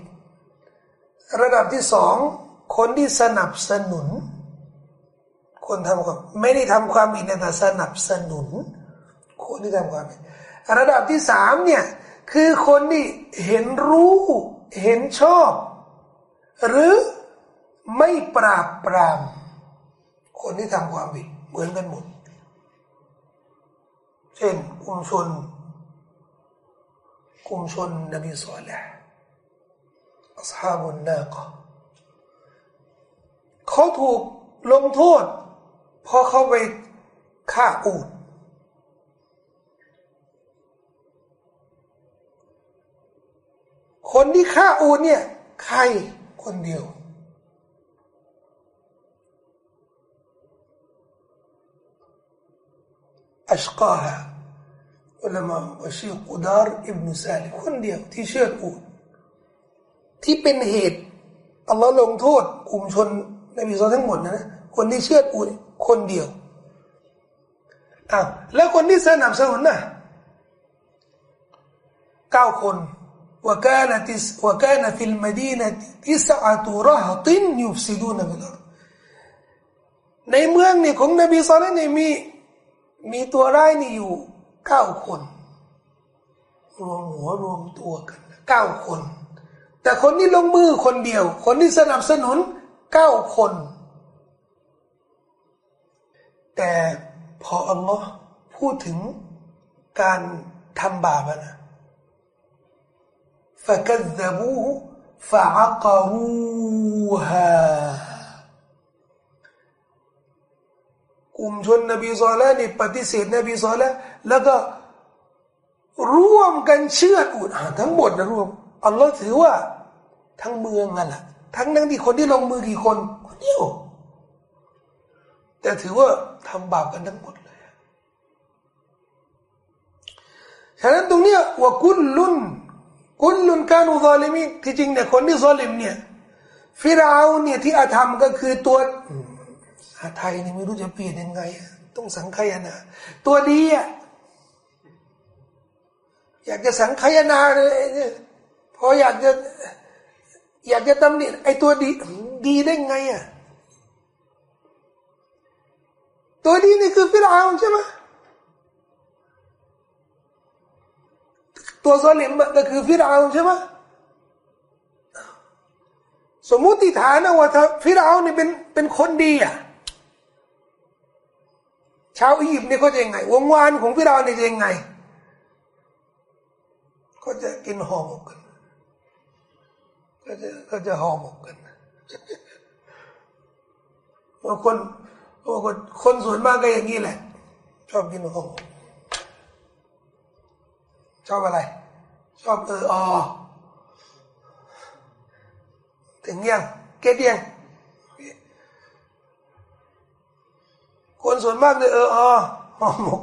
Speaker 1: ระดับที่สองคนที่สนับสนุน คนทำความไม่ได้ทำความผิดแต่สนับสนุน คนที่ทำความผิดระดับที่สามเนี่ยคือคนที่เห็นรู้เห็นชอบ หรือไม่ปราบปราม คนที่ทำความผิดเหมือนกันหมด เช่นกลุ่มชน กลุ่มชนนบีสุลต่านอัสฮาบุนนาก็เขาถูกลงโทษเพราะเขาไปฆ่าอูดคนที่ฆ่าอูดเนี่ย ใครคนเดียว อัชกาฮะ อุลามะวชีกุดาร์อิบนุซาลิคนเดียวที่เชื่ออูดที่เป็นเหตุอัลลอฮ์ลงโทษกลุ่มชนในบิซอทั้งหมดนะคนที่เชื่ออูดคนเดียวอ้าวแล้วคนที่สนับสนุนน่ะเก้าคน وكانت وكان في المدينة تسعة رهط يفسدون في الأرض ในเมืองนี่ของนบีซอลเนี่ยมีมีตัวร้ายนี่อยู่ เก้าคน รวมหัวรวมตัวกันเก้าคน แต่คนที่ลงมือคนเดียว คนที่สนับสนุนเก้าคน แต่พออัลลอฮ์พูดถึงการทำบาปนะฟะกัซบูฟะอักรูฮากลุ่มชนนบีซอลานี่ปฏิเสธนบีซอลา แล้วก็ร่วมกันเชื่ออุดทั้งหมดนะรวมอัลลอฮ์ถือว่าทั้งเมืองนั่นแหละทั้งนั้นที่คนที่ลงมือกี่คนคนเดียว แต่ถือว่าทำบาปกันทั้งหมดเลยฉะนั้นตรงเนี้ยว่ากุลลุนกุลลุนการอุซอลิมีที่จริงเนี่ยคนที่ซอลิมเนี่ยฟิราอเนี่ยที่อาธรรมก็คือตัวอาไทยนี่ไม่รู้จะเปลี่ยนยังไง ต้องสังขยานาตัวดีอะ อยากจะสังขยานาเลยพออยากจะอยากจะตำหนิไอ้ตัวดีดีได้ไงอะตัวดีนี่คือฟิราอใช่ไหมตัวซอลิมก็คือฟิรเอาใช่ไหมสมมุติฐานว่าถ้าฟิรเอานี่เป็นเป็นคนดีอะชาวอียิปต์นี่เขาจะยังไง วงวานของฟิรเอานี่จะยังไง ก็จะกินห่อหมกกันก็จะก็จะห่อหมกกันว่าคนว่าคนคนส่วนมากก็อย่างนี้แหละ ชอบกินห่อหมกชอบอะไร ชอบเอออถึงยังเก็ตยังคนส่วนมากเลยเอออหอหมก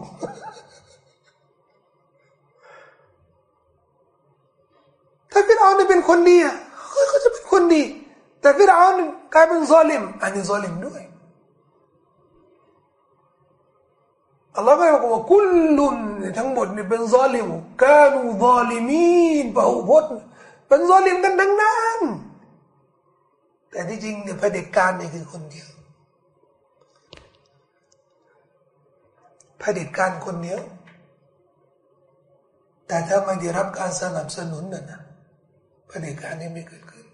Speaker 1: ถ้าฟิรเอานี่เป็นคนดีอะเขาจะเป็นคนดี แต่ฟิรเอานี่กลายเป็นซอลิมอันนี้ซอลิมด้วยอัลลอฮ์ก็บอกว่าคุลลุนทั้งหมดนี่เป็นซอลิมกานูซอลิมีนเป่าพดเป็นซอลิมกันทั้งนั้นแต่ที่จริงเนี่ยพระเด็จการนี่คือคนเดียวพระเด็จการคนเดียวแต่ถ้าไม่ได้รับการสนับสนุนนะนะ พระเด็จการนี้ไม่เกิดขึ้น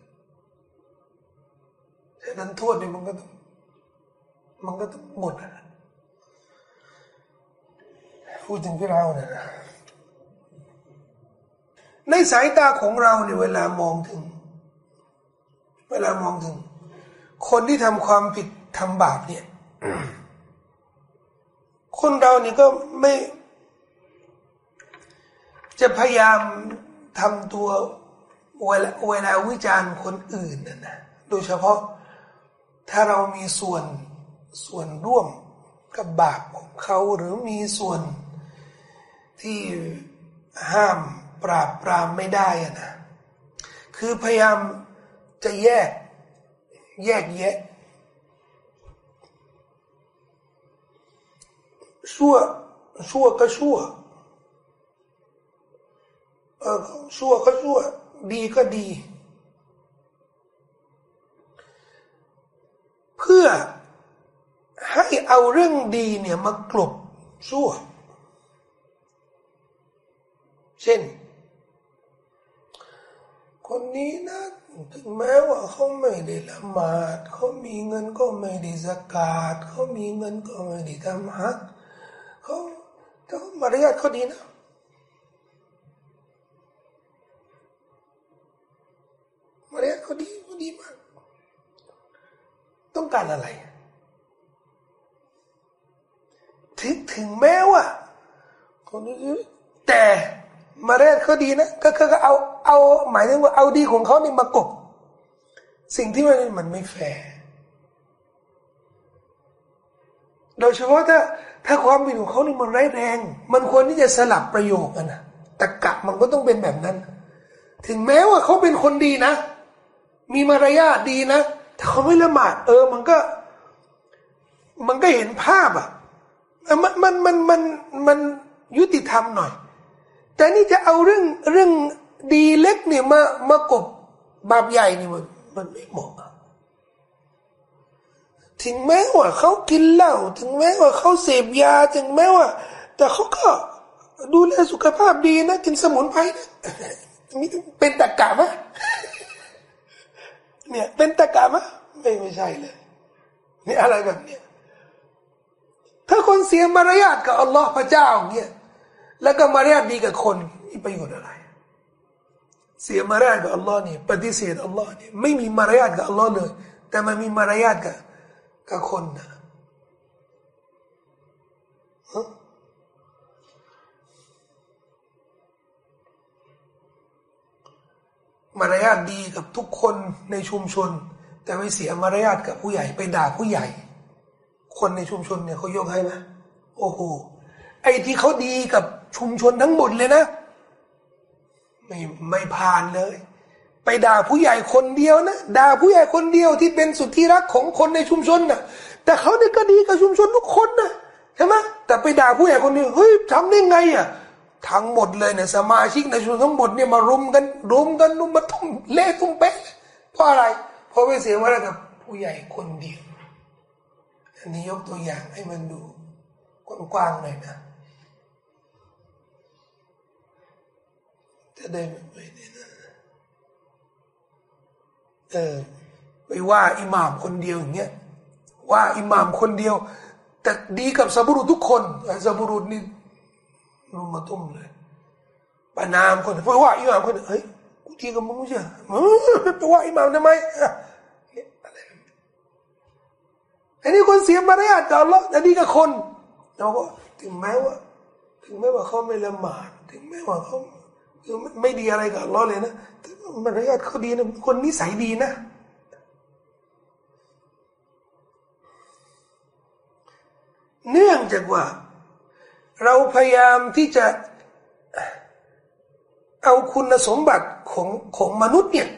Speaker 1: ฉะนั้นโทษนี่มันก็ต้องมันก็ต้องหมดนะพูดถึงฟิเราเนี่ยนะในสายตาของเราเนี่ยเวลามองถึง เวลามองถึง คนที่ทำความผิดทำบาปเนี่ยคนเราเนี่ยก็ไม่ จะพยายามทำตัว เวลาเวลาวิจารณ์คนอื่นนะนะโดยเฉพาะถ้าเรามีส่วนส่วนร่วมกับบาปของเขาหรือมีส่วนที่ห้ามปราบปรามไม่ได้อะนะคือพยายามจะแยกแยกแยะชั่วชั่วก็ชั่วเออชั่วก็ชั่ว ดีก็ดี เพื่อให้เอาเรื่องดีเนี่ยมากลบชั่ว เช่น คนนี้นะถึงแม้ว่าเขาไม่ได้ละหมาดเขามีเงินก็ไม่ได้สกาดเขามีเงินก็ไม่ได้ทำฮักเขาแต่เขามารยาทเขาดีนะ มารยาทเขาดีเขาดีมาก ต้องการอะไร ถึงถึงแม้ว่าคนนี้แต่มาเรยาทเขาดีนะก็คือเอาเอาหมายถึงว่าเอาดีของเขานี่มากบ สิ่งที่มันมันไม่แฟร์โดยเฉพาะถ้าถ้าความผิดของเขานี่มันร้ายแรง มันควรที่จะสลับประโยคกันนะแต่กะมันก็ต้องเป็นแบบนั้น ถึงแม้ว่าเขาเป็นคนดีนะ มีมารยาทดีนะแต่เขาไม่ละหมาด เออ มันก็ มันก็เห็นภาพอะมันมันมันมันมันยุติธรรมหน่อย แต่นี่จะเอาเรื่องเรื่องดีเล็กเนี่ยมามากบบาปใหญ่นี่มัน มันไม่เหมาะถึงแม้ว่าเขากินเหล้าถึงแม้ว่าเขาเสพยาถึงแม้ว่า แต่เขาก็ดูแลสุขภาพดีนะ กินสมุนไพรนะมีเป็นตะกะมะ เนี่ย เป็นตะกามะไม่ไม่ใช่เลยนี่อะไรแบบเนี้ยถ้าคนเสียมารยาทกับอัลลอฮ์พระเจ้าเนี่ยแล้วก็มารยาทดีกับคนมีประโยชน์อะไร เสียมารยาทกับอัลลอฮ์เนี่ยปฏิเสธอัลลอฮ์เนี่ยไม่มีมารยาทกับอัลลอฮ์เลย แต่มันมีมารยาทกับกับคนนะ มารยาทดีกับทุกคนในชุมชน แต่ไม่เสียมารยาทกับผู้ใหญ่ไปด่าผู้ใหญ่ คนในชุมชนเนี่ยเขายกให้ไหมโอ้โหไอ้ที่เขาดีกับชุมชนทั้งหมดเลยนะ ไม่ไม่ผ่านเลย ไปด่าผู้ใหญ่คนเดียวนะด่าผู้ใหญ่คนเดียวที่เป็นสุดที่รักของคนในชุมชนนะ่ะ แต่เขาเนี่ยก็ดีกับชุมชนทุกคนนะใช่ไหมแต่ไปด่าผู้ใหญ่คนเดียวเฮ้ยทำได้ไงอะ ทั้งหมดเลยเนี่ยสมาชิกในชุมชนทั้งหมดเนี่ยมารุมกันรุมกันรุมมาทุ่มเละทุ่มเป๊ะเพราะอะไร เพราะไปเสียว่ากับผู้ใหญ่คนเดียวอันนี้ยกตัวอย่างให้มันดูกว้างๆหน่อยนะจะได้ไม่ได้นะเออไปว่าอิหม่ามคนเดียวอย่างเงี้ยว่าอิหม่ามคนเดียว แต่ดีกับซาบุรุษทุกคนซาบุรุษนี่ รุมมาตุ้มเลยปานามคนเพราะว่าอิหม่ามคนเฮ้ยกูดีกับมึงไม่ใช่ไปว่าอิหม่ามทำไมอันนี้คนเสียมารยาทกับอัลลอฮ์แต่ดีกับคนเราก็ถึงแม้ว่า ถึงแม้ว่าเขาไม่ละหมาดถึงแม้ว่าเขาไม่ดีอะไรกับอัลลอฮ์เลยนะแต่มารยาทเขาดีนะคนนิสัยดีนะเนื่องจากว่า เราพยายามที่จะเอาคุณสมบัติของของมนุษย์เนี่ย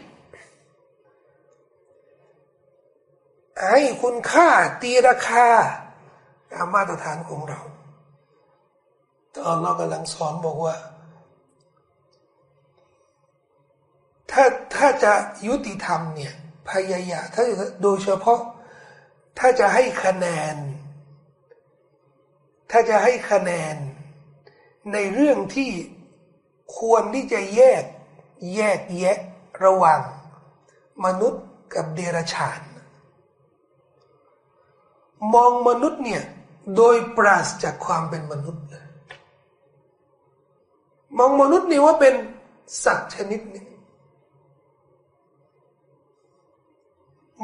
Speaker 1: ให้คุณค่าตีราคาตามมาตรฐานของเราตอนเรากำลังสอนบอกว่า ถ้าถ้าจะยุติธรรมเนี่ยพยายามถ้าโดยเฉพาะ ถ้าจะให้คะแนน ถ้าจะให้คะแนน ในเรื่องที่ควรที่จะแยกแยกแยะระหว่าง มนุษย์กับเดรัจฉาน มองมนุษย์เนี่ยโดยปราศจากความเป็นมนุษย์เลยมองมนุษย์นี่ว่าเป็นสัตว์ชนิดหนึ่ง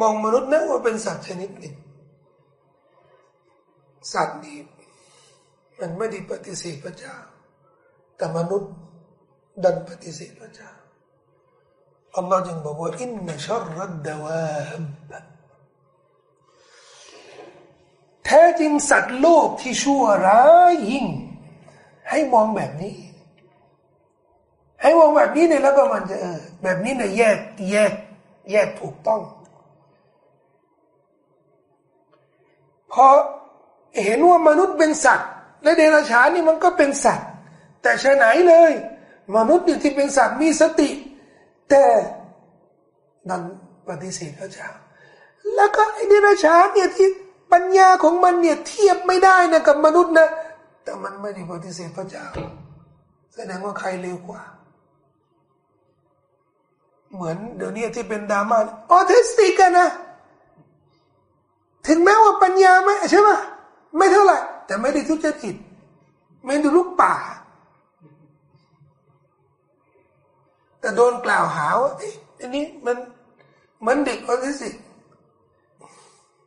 Speaker 1: มองมนุษย์นะว่าเป็นสัตว์ชนิดหนึ่งสัตว์นี่ มันไม่ได้ปฏิเสธพระเจ้า แต่มนุษย์ดันปฏิเสธพระเจ้าอัลลอฮ์จึงบอกว่าอินนชรรัดดวาบแท้จริงสัตว์โลกที่ชั่วร้ายยิ่ง ให้มองแบบนี้ ให้มองแบบนี้เนี่ยแล้วก็มันจะเออแบบนี้เนี่ยแยกแยกแยกถูกต้องพอเห็นว่ามนุษย์เป็นสัตว์ และเดรัจฉานนี่มันก็เป็นสัตว์ แต่ชะไหนเลย มนุษย์นี่ที่เป็นสัตว์มีสติ แต่ดันปฏิเสธพระเจ้า แล้วก็ไอ้เดรัจฉานเนี่ยที่ปัญญาของมันเนี่ยเทียบไม่ได้นะกับมนุษย์นะแต่มันไม่ได้ปฏิเสธพระเจ้า แสดงว่าใครเร็วกว่า เหมือนเดี๋ยวนี้ที่เป็นดราม่าออทิสติกกันนะ ถึงแม้ว่าปัญญาไม่ใช่ไหมไม่เท่าไหร่ แต่ไม่ได้ทุจริตไม่ดูลูกป่า แต่โดนกล่าวหาว่าอันนี้มันมือนเด็กออทิสติก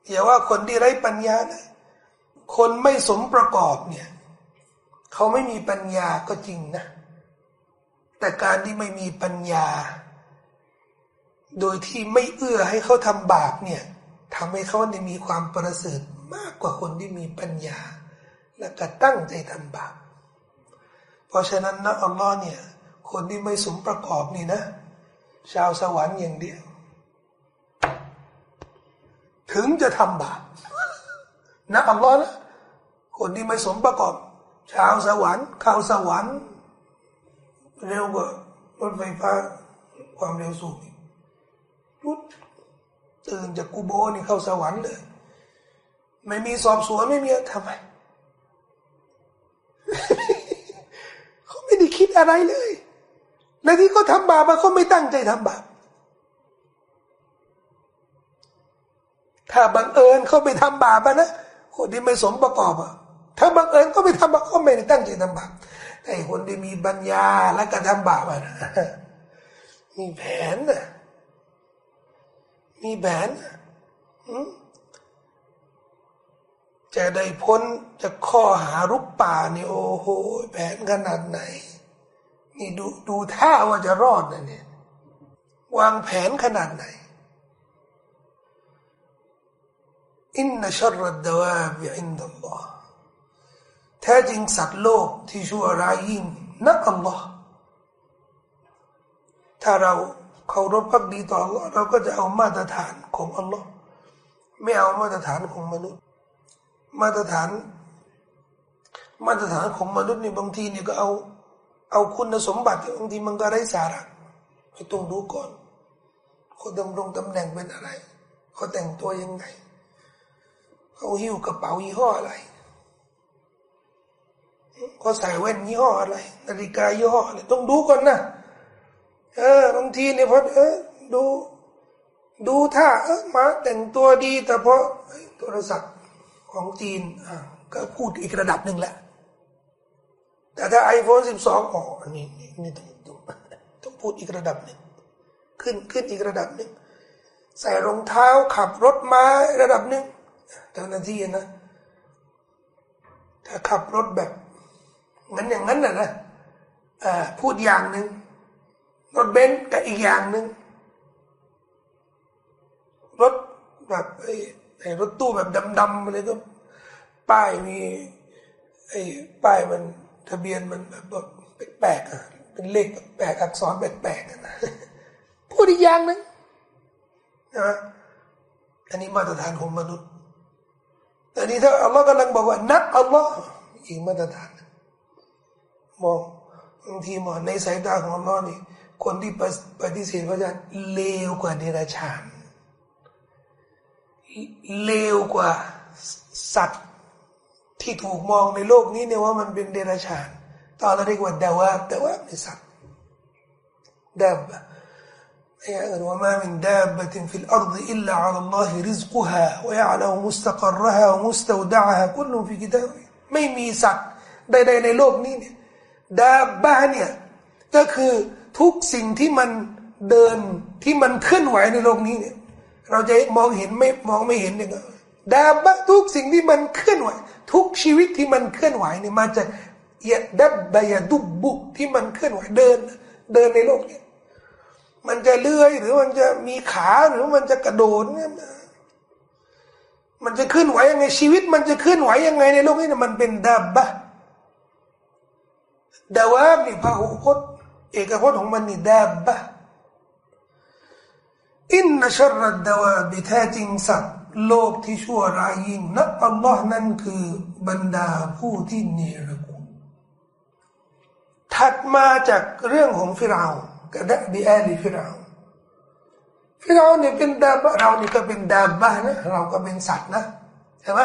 Speaker 1: อย่าว่าคนที่ไร้ปัญญาเลยคนไม่สมประกอบเนี่ย เขาไม่มีปัญญาก็จริงนะ แต่การที่ไม่มีปัญญา โดยที่ไม่เอื้อให้เขาทำบาปเนี่ยทำให้เขาได้มีความประเสริฐมากกว่าคนที่มีปัญญา และก็ตั้งใจทำบาปเพราะฉะนั้นนะอัลลอฮ์เนี่ย คนที่ไม่สมประกอบนี่นะ ชาวสวรรค์อย่างเดียว ถึงจะทำบาปนะอัลลอฮ์นะคนที่ไม่สมประกอบ ชาวสวรรค์เข้าสวรรค์เร็วกว่ารถไฟฟ้าความเร็วสูงรุดตื่นจากกูโบนี่เข้าสวรรค์เลย ไม่มีสอบสวนไม่มีทำไม เขาไม่ได้คิดอะไรเลย และที่เขาทำบาปเขาไม่ตั้งใจทำบาปถ้าบังเอิญเขาไปทำบาปนะคนที่ไม่สมประกอบอะถ้าบังเอิญก็ไปทำบาปก็ไม่ได้ตั้งใจทำบาปแต่คนที่มีปัญญาและก็ทำบาปนะมีแผนนะมีแผน จะได้พ้นจากข้อหารุกป่านี่โอ้โหแผนขนาดไหน นี่ดูดูท่าว่าจะรอดนะเนี่ยวางแผนขนาดไหนอินนชรดดวาบิอินดัลลอฮ์แท้จริงสัตว์โลกที่ชั่วร้ายยิ่งนักอัลลอฮ์ถ้าเราเคารพพักดีต่ออัลลอฮ์เราก็จะเอามาตรฐานของอัลลอฮ์ไม่เอามาตรฐานของมนุษย์ มาตรฐาน มาตรฐานของมนุษย์นี่บางทีเนี่ยก็เอา เอาคุณสมบัติบางทีมันก็ไร้สาระไม่ต้องดูก่อนเขาดำรงตำแหน่งเป็นอะไรเขาแต่งตัวยังไงเขาหิ้วกระเป๋ายี่ห้ออะไรเขาใส่แว่นยี่ห้ออะไร นาฬิกายี่ห้ออะไรต้องดูก่อนนะเออบางทีเนี่ยพอเออดู ดูถ้าเออมาแต่งตัวดี แต่พอโทรศัพท์ ของจีนก็พูดอีกระดับหนึ่งแหละแต่ถ้าไอโฟนสิบสองอ๋อนี่นี่ต้องต้องต้องพูดอีกระดับหนึ่งขึ้นขึ้นอีกระดับหนึ่งใส่รองเท้าขับรถมาระดับหนึ่งเจ้าหน้าที่นะถ้าขับรถแบบงั้นอย่างนั้นนะนะพูดอย่างหนึ่งรถเบนซ์กับอีกอย่างหนึ่งรถแบบ ไอ้รถตู้แบบดำๆอะไรก็ ป้ายมีไอ้ป้ายมันทะเบียนมันแบบแปลกๆอะเป็นเลขแปลกอักษรแปลกๆนะพูดอีกอย่างหนึ่งนะอันนี้มาตรฐานของมนุษย์แต่นี้ถ้าอัลลอฮ์กำลังบอกว่า นักอัลลอฮ์อีกมาตรฐานมองบางทีมองในสายตาของอัลลอฮ์นี่คนที่ปฏิเสธพระเจ้าเลวกว่าเดรัจฉาน เลวกว่าสัตว์ที่ถูกมองในโลกนี้เนี่ยว่ามันเป็นเดรัจฉานตอนเราเรียกว่าดาวาดาวาเป็นสัตว์ดาบอายะอื่นว่ามามินดาบะฟิลอัรฎอิลลาอัลลอฮิริซกุฮาวยะลามุสตะกรฮาวมุสตาวดะฮะคุลฟิกิตาไม่มีสัตว์ใดๆในโลกนี้เนี่ยดาบ้าเนี่ยก็คือทุกสิ่งที่มันเดินที่มันเคลื่อนไหวในโลกนี้เนี่ย เราจะมองเห็นไม่มองไม่เห็นเนี่ยดาบะทุกสิ่งที่มันเคลื่อนไหว ทุกชีวิตที่มันเคลื่อนไหวเนี่ยมาจากยะดับบายดุบบุที่มันเคลื่อนไหวเดิน เดินในโลกเนี่ยมันจะเลื่อยหรือมันจะมีขาหรือมันจะกระโดดเนี่ยมันจะเคลื่อนไหวยังไงชีวิต มันจะเคลื่อนไหวยังไงในโลกนี้มันเป็นดับะดาวาบนี่พหูพจน์เอกพจน์ของมันนี่ดาบะ อินนชรดดาวาบิแท้จริงสัตว์โลกที่ชั่วร้ายยิ่งนักอัลลอฮ์นั่นคือบรรดาผู้ที่เนรคุณถัดมาจากเรื่องของฟิราวกระดะดีแอลีฟิราวฟิราวเนี่ยเป็นดาบเรานี่ก็เป็นดาบะนะเราก็เป็นสัตว์นะใช่ไหม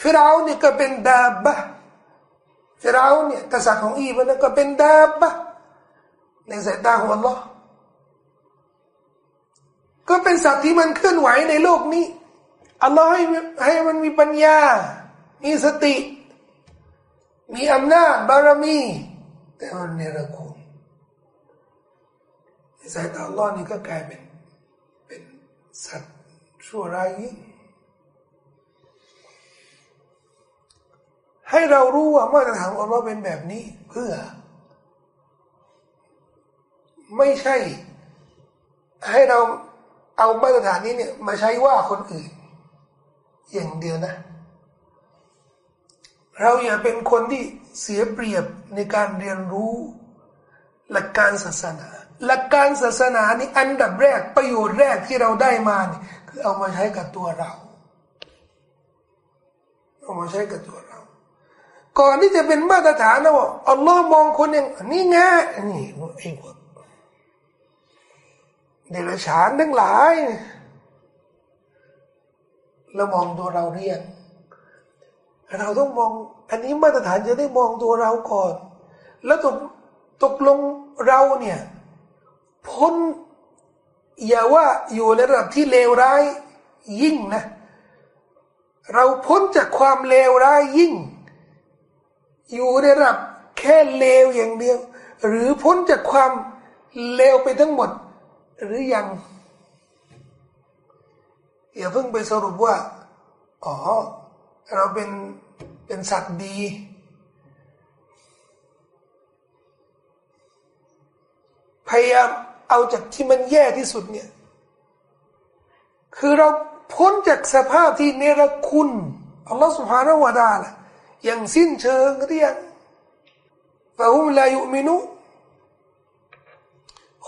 Speaker 1: ฟิราวนี่ก็เป็นดาบะฟิราวเนี่ยกษัตริย์ของอียิปต์ก็เป็นดาบะในสายตาของอัลลอฮ์ ก็เป็นสัตว์ที่มันเคลื่อนไหวในโลกนี้อัลลอฮ์ให้ให้มันมีปัญญา มีสติ มีอำนาจบารมี แต่มันเนรคุณในสายตาอัลลอฮ์นี่ก็กลายเป็นเป็นสัตว์ชั่วร้ายยิ่งให้เรารู้ว่ามาตรฐานของอัลลอฮ์เป็นแบบนี้ เพื่อ ไม่ใช่ ให้เรา เอามาตรฐานนี้เนี่ย มาใช้ว่าคนอื่น อย่างเดียวนะ เราอย่าเป็นคนที่เสียเปรียบในการเรียนรู้ หลักการศาสนา หลักการศาสนานี่อันดับแรกประโยชน์แรกที่เราได้มานี่คือเอามาใช้กับตัวเรา เอามาใช้กับตัวเรา ก่อนที่จะเป็นมาตรฐานนะว่าอัลลอฮ์มองคนอย่างนี่ไงนี่ไอ้พวก เดรัจฉานทั้งหลาย เรามองตัวเราเรียงเราต้องมอง อันนี้มาตรฐานจะได้มองตัวเราก่อน แล้วตกตกลงเราเนี่ยพ้นอย่าว่าอยู่ในระดับที่เลวร้ายยิ่งนะ เราพ้นจากความเลวร้ายยิ่ง อยู่ในระดับแค่เลวอย่างเดียว หรือพ้นจากความเลวไปทั้งหมด หรือยัง อย่าเพิ่งไปสรุปว่า อ๋อ เราเป็นเป็นสัตว์ดี พยายามเอาจากที่มันแย่ที่สุดเนี่ย คือเราพ้นจากสภาพที่เนรคุณอัลลอฮฺสุบฮานาวะดาละอย่างสิ้นเชิงหรือยังฟะฮุมลายุมินุ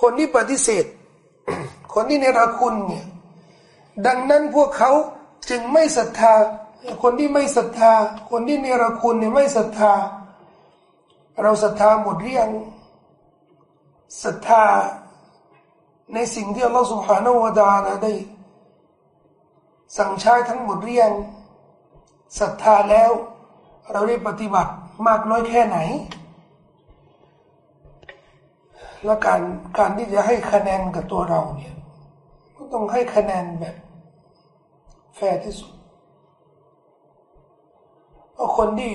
Speaker 1: คนที่ปฏิเสธ คนที่เนรคุณเนี่ยดังนั้นพวกเขาจึงไม่ศรัทธา คนที่ไม่ศรัทธา คนที่เนรคุณเนี่ยไม่ศรัทธา เราศรัทธาหมดเรียงศรัทธาในสิ่งที่อัลลอฮฺสุบฮานาวะดาละได้ สั่งใช้ทั้งหมดเรียงศรัทธาแล้ว เราได้ปฏิบัติมากน้อยแค่ไหน และการการที่จะให้คะแนนกับตัวเราเนี่ย ต้องให้คะแนนแบบแฟร์ที่สุดเพราะคนที่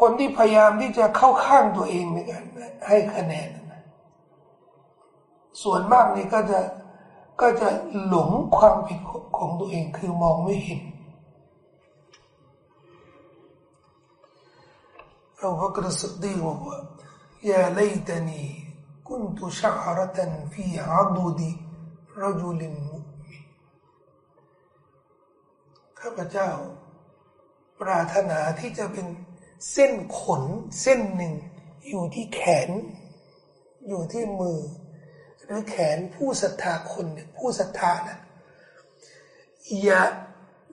Speaker 1: คนที่พยายามที่จะเข้าข้างตัวเองในการให้คะแนนส่วนมากนี่ก็จะก็จะหลงความผิดของตัวเองคือมองไม่เห็นเราพักรสึกดีว่าอย่าเลยตนี كنت شعرة في عضد رجل مؤمن ข้าพเจ้า ปรารถนาที่จะเป็นเส้นขนเส้นหนึ่ง อยู่ที่แขน อยู่ที่มือ หรือแขนผู้ศรัทธาคนเนี่ยผู้ศรัทธานะอย่า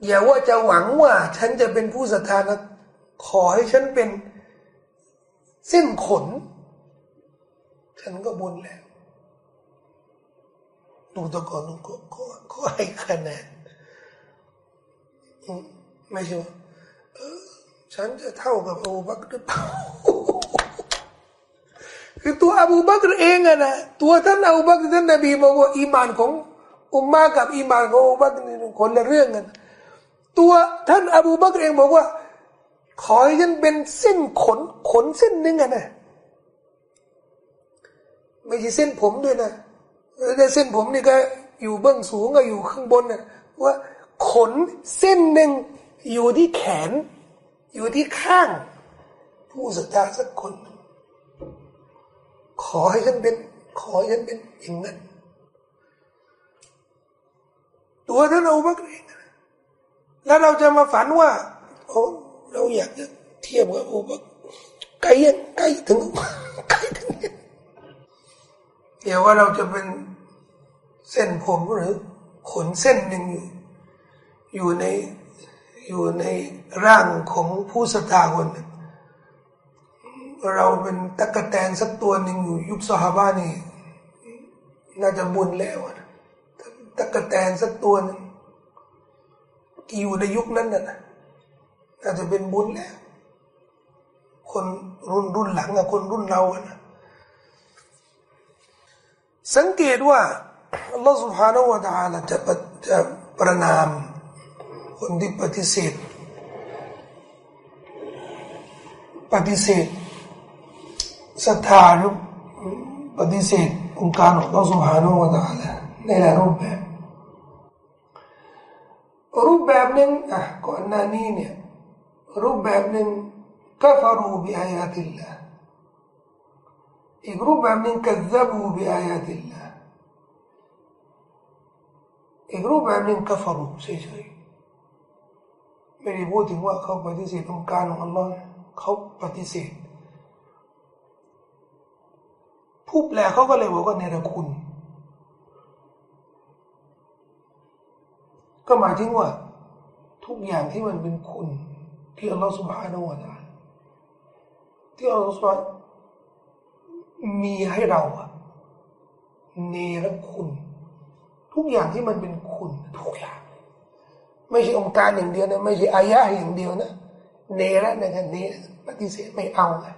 Speaker 1: อย่าว่าจะหวังว่า ฉันจะเป็นผู้ศรัทธานะขอให้ฉันเป็นเส้นขน ฉันก็บุญแล้วดูตะกอนก็ก็ก็ให้คะแนนไม่ใช่ว่าฉันจะเท่ากับอบูบักรหรือเปล่าคือตัวอบูบักรเองอะนะตัวท่านอบูบักรท่านนบีบอกว่าอีมานของอุมมากับอีมานของอบูบักรนี่คนละเรื่องกันตัวท่านอบูบักรเองบอกว่า ขอให้ฉันเป็นเส้นขนขนเส้นหนึ่งอะนะ ไม่ใช่เส้นผมด้วยนะแต่เส้นผมนี่ก็อยู่เบื้องสูงก็อยู่ข้างบนนะว่าขนเส้นหนึ่งอยู่ที่แขน อยู่ที่ข้าง ผู้ศรัทธาสักคน ขอให้ฉันเป็น ขอให้ฉันเป็นอย่างนั้นตัวท่านเอาบักเองแล้วเราจะมาฝันว่าโอ้เราอยากจะเทียบกับอ้บักไกลยังไกลถึงไกลถึง เดี๋ยวว่าเราจะเป็นเส้นผมหรือขนเส้นหนึ่งอยู่อยู่ในอยู่ในร่างของผู้ศรัทธาคนหนึ่งเราเป็นตะกะแตนสักตัวหนึ่งอยู่ยุคสหบ้านี่น่าจะบุญแล้วตะกะแตนสักตัวหนึ่งที่อยู่ในยุคนั้นน่ะน่าจะเป็นบุญแล้ว คนรุ่นรุ่นหลังอะคนรุ่นเราอะนะ สังเกตว่าอัลลอฮฺ سبحانه และตาลจะจะประนาม คนที่ปฏิเสธ ปฏิเสธศรัทธาหรือปฏิเสธองค์การของอัลลอฮฺ سبحانه และ تعالى ในหลายรูปแบบรูปแบบหนึ่งอะก่อนหน้านี้เนี่ยรูปแบบหนึ่งกฟารูบิอายาติลลา อีกรูปแบบหนึ่งกัซบูบิอายาติลละอีกรูปแบบหนึ่งกัฟรูเฉยๆไม่ได้พูดถึงว่าเขาปฏิเสธองค์การของอัลลอฮ์เขาปฏิเสธผู้แปลเขาก็เลยบอกว่าเนรคุณ ก็หมายถึงว่า ทุกอย่างที่มันเป็นคุณ ที่อัลลอฮฺสุบฮานาอะลาที่อัลลอฮฺสุบฮา มีให้เราอะเนรคุณ ทุกอย่างที่มันเป็นคุณทุกอย่างไม่ใช่องค์การอย่างเดียวนะไม่ใช่อายะอย่างเดียวนะเนระนะครับเนรปฏิเสธไม่เอานะ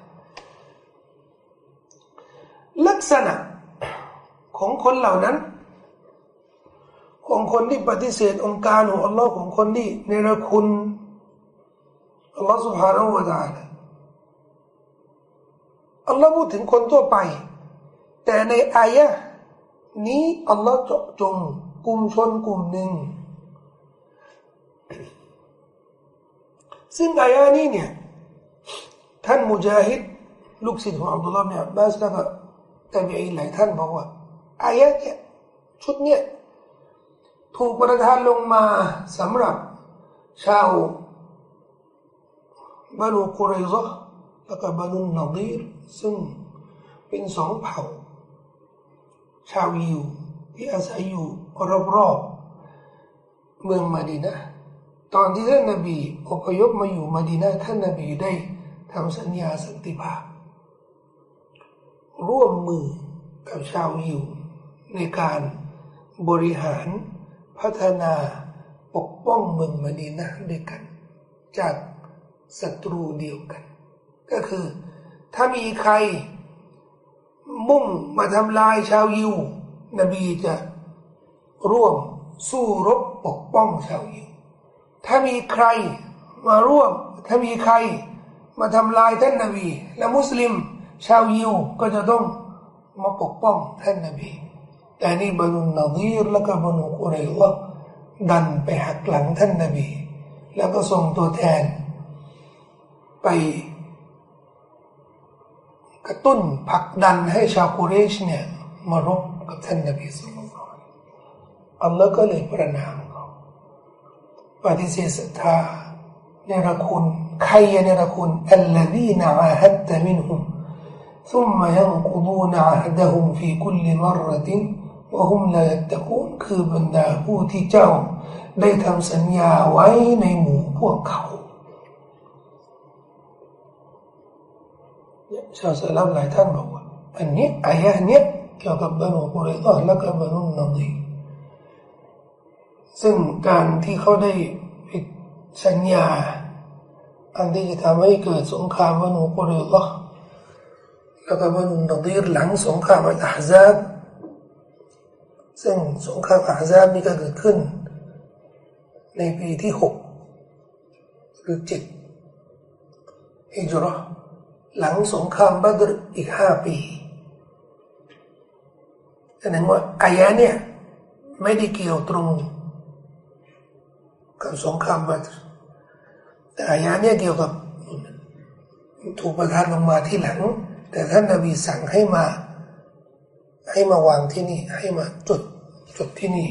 Speaker 1: ลักษณะของคนเหล่านั้น ของคนที่ปฏิเสธองค์การของอัลลอฮ์ของคนที่เนรคุณอัลลอฮ์สุบฮานาอูาตลา อัลลอฮ์พูดถึงคนทั่วไป แต่ในอายะนี้อัลลอฮ์เจาะจงกลุ่มชนกลุ่มหนึ่ง ซึ่งอายะนี้เนี่ย ท่านมุจาฮิดลูกศิษย์ของอับดุลลาห์เนี่ยบาสแล้วก็แต่มีหลายท่านบอกว่าอายะเนี่ยชุดเนี่ยถูกประทานลงมาสำหรับชาวบานูกุเรซะ แล้วก็บานุนนดีรซึ่งเป็นสองเผ่า ชาวยิวที่อาศัยอยู่รอบๆเมืองมาดีนะตอนที่ท่านนบีอพยพมาอยู่มาดีนะท่านนบีได้ทำสัญญาสันติภาพ ร่วมมือกับชาวยิวในการบริหารพัฒนาปกป้องเมืองมาดีนะด้วยกัน จากศัตรูเดียวกัน ก็คือ ถ้ามีใคร มุ่งมาทำลายชาวยิวนบีจะร่วมสู้รบปกป้องชาวยิว ถ้ามีใครมาร่วม ถ้ามีใครมาทำลายท่านนบี และมุสลิม ชาวยิวก็จะต้องมาปกป้องท่านนบี แต่นี่บรรุนดีรและก็บรรลุกุเรวะดันไปหักหลังท่านนบี แล้วก็ส่งตัวแทน ไป กระตุ้นผลักดันให้ชาวกุเรชเนี่ยมารบกับท่านนบีสุลต่านอัลลอฮ์ก็เลยประนามเขาปฏิเสธศรัทธาเนรคุณใครเนรคุณอัลลอฮีนาอาฮัดตมินฮุม ثم ينقضون عهدهم في كل مرة وهم لا يتقون คือบรรดาผู้ที่เจ้าได้ทำสัญญาไว้ในหมู่พวกเขา ชาวสลับหลายท่านบอกว่าอันนี้อายะนี้เกี่ยวกับบรรดากุเรตและกับบรรดานดีซึ่งการที่เขาได้ผิดสัญญา อันที่จะทำให้เกิดสงครามบรรดากุเรตแล้วก็บรรนดีหลังสงครามอัลอาซาบซึ่งสงครามอาซาบนี่ก็เกิดขึ้น ในปีที่หกหรือเจ็ดฮิจรั หลังสงครามบัตรอีกห้าปีแสดงว่าอายะเนี่ยไม่ได้เกี่ยวตรงกับสงครามบัตรแต่อายะเนี่ยเกี่ยวกับถูกประทานลงมาที่หลัง แต่ท่านนาบีสั่งให้มา ให้มาวางที่นี่ ให้มาจุดจุดที่นี่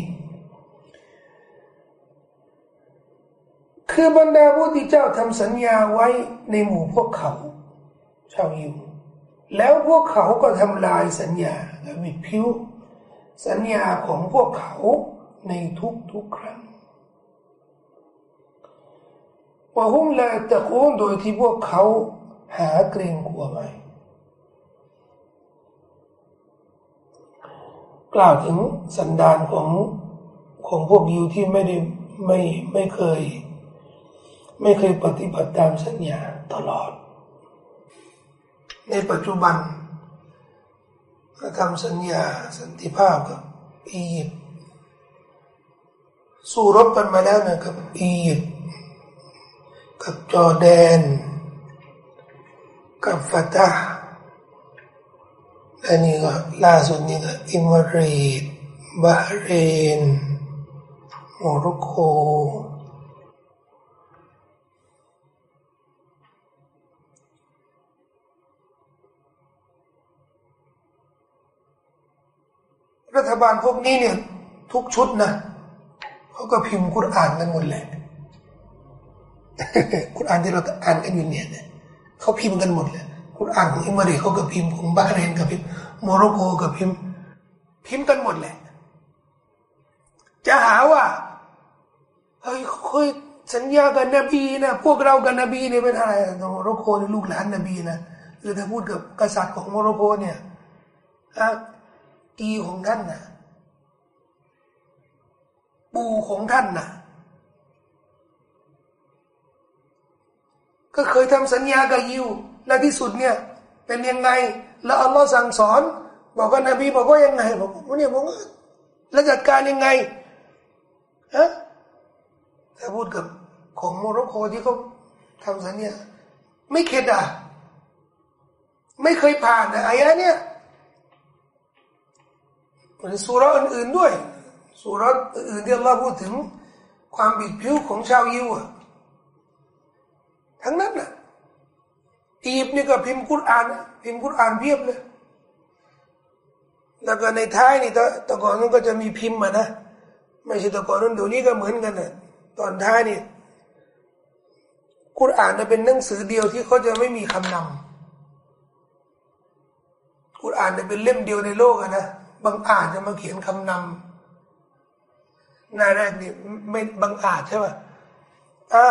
Speaker 1: คือบรรดาผู้ที่เจ้าทำสัญญาไว้ในหมู่พวกเขา ชาวยิวแล้วพวกเขาก็ทำลายสัญญาและมิดผิวสัญญาของพวกเขาในทุกทุกครั้งว่าหุมละตะกูนโดยที่พวกเขาหาเกรงกลัวไหมกล่าวถึงสันดานของของพวกยิวที่ไม่ได้ไม่ไม่เคย ไม่เคยปฏิบัติตามสัญญาตลอด ในปัจจุบันทำสัญญาสันติภาพกับอียิปต์สู้รบกันมาแล้วนะกับอียิปต์กับจอร์แดน กับฟาตาและนี่ก็ล่าสุดนี่ก็อิมรีตบาเรนโมร็อกโก รัฐบาลพวกนี้เนี่ย ทุกชุดนะเขาก็พิมพ์คุรานกันหมดแหละคุรานที่เราอ่านกันอยู่เนี่ยเขาพิมพ์กันหมดเลยคุรานของอิมรีเขาก็พิมพ์ของบาห์เรนก็พิมพ์โมร็อกโกก็พิมพ์ พิมพ์กันหมดแหละ จะหาว่าเฮ้ยเคยสัญญากับนบีนะพวกเรากับนบีเนี่ยเป็นอะไรโมร็อกโกนี่ลูกหลานนบีนะหรือถ้าพูดกับกษัตริย์ของโมร็อกโกเนี่ย อะกีของท่านนะปู่ของท่านนะก็เคยทำสัญญากับยิว และที่สุดเนี่ย เป็นยังไง แล้วอัลลอฮ์สั่งสอน บอกกับนบีบอกว่ายังไงบอกว่าเนี่ยบอกว่าแล้วจัดการยังไงฮะถ้าพูดกับของโมร็อกโกที่เขาทำสัญญาไม่เข็ดอะ ไม่เคยผ่านอะอายะเนี่ย หรือสุราอื่นๆด้วยสุราอื่นที่เราพูดถึงความบิดผิวของชาวยิวอะทั้งนั้นน่ะอียิปต์นี่ก็พิมพ์กุรอาน พิมพ์กุรอานเพียบเลยแล้วก็ในท้ายนี่ตตก่อนนั้นก็จะมีพิมพ์มานะไม่ใช่ตก่อนนั้นเดี๋ยวนี้ก็เหมือนกันนะตอนท้ายนี่กุรอานจะเป็นหนังสือเดียวที่เขาจะไม่มีคำนำกุรอานจะเป็นเล่มเดียวในโลกนะ บางอาจจะมาเขียนคำนำหน้าแรกนี่ไม่บางอาจใช่ป่ะอ่า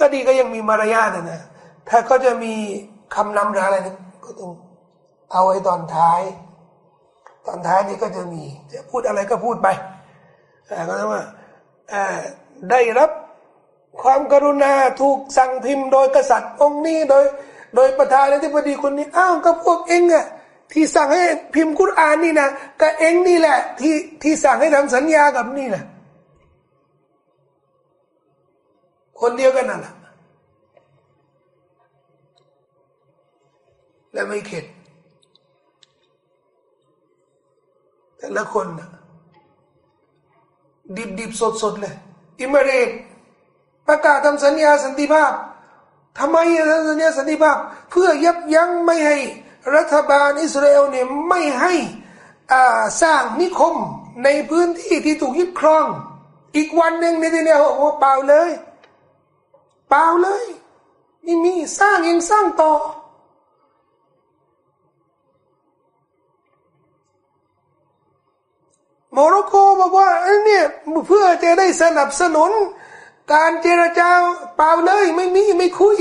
Speaker 1: ก็ดีก็ยังมีมารยาทนะถ้าเขาจะมีคำนำหรืออะไรนี่ก็ต้องเอาไว้ตอนท้าย ตอนท้ายนี่ก็จะมีจะพูดอะไรก็พูดไปอ่ก็ต้องว่าอ่าได้รับความกรุณาถูกสั่งพิมพ์โดยกษัตริย์องค์นี้โดย โดยประธานาธิบดีคนนี้อ้าวก็พวกเองอะ ที่สั่งให้พิมพ์กุรอานนี่นะก็เองนี่แหละ ที่ที่สั่งให้ทำสัญญากับนี่แหละ คนเดียวกันนั่นแหละและไม่เข็ดแต่ละคนนะดิบดิบสดสดเลยอิมเรตประกาศทำสัญญาสันติภาพทำไมทำสัญญาสันติภาพ เพื่อยับยั้งไม่ให้ รัฐบาลอิสราเอลเนี่ยไม่ให้สร้างนิคมในพื้นที่ที่ถูกยึดครอง อีกวันหนึ่งในที่นี้โอ้เปล่าเลยเปล่าเลยนี่มีสร้างยังสร้างต่อ โมร็อกโกบอกว่าเนี่ยเพื่อจะได้สนับสนุน การเจรจาเปล่าเลย ไม่มีไม่คุย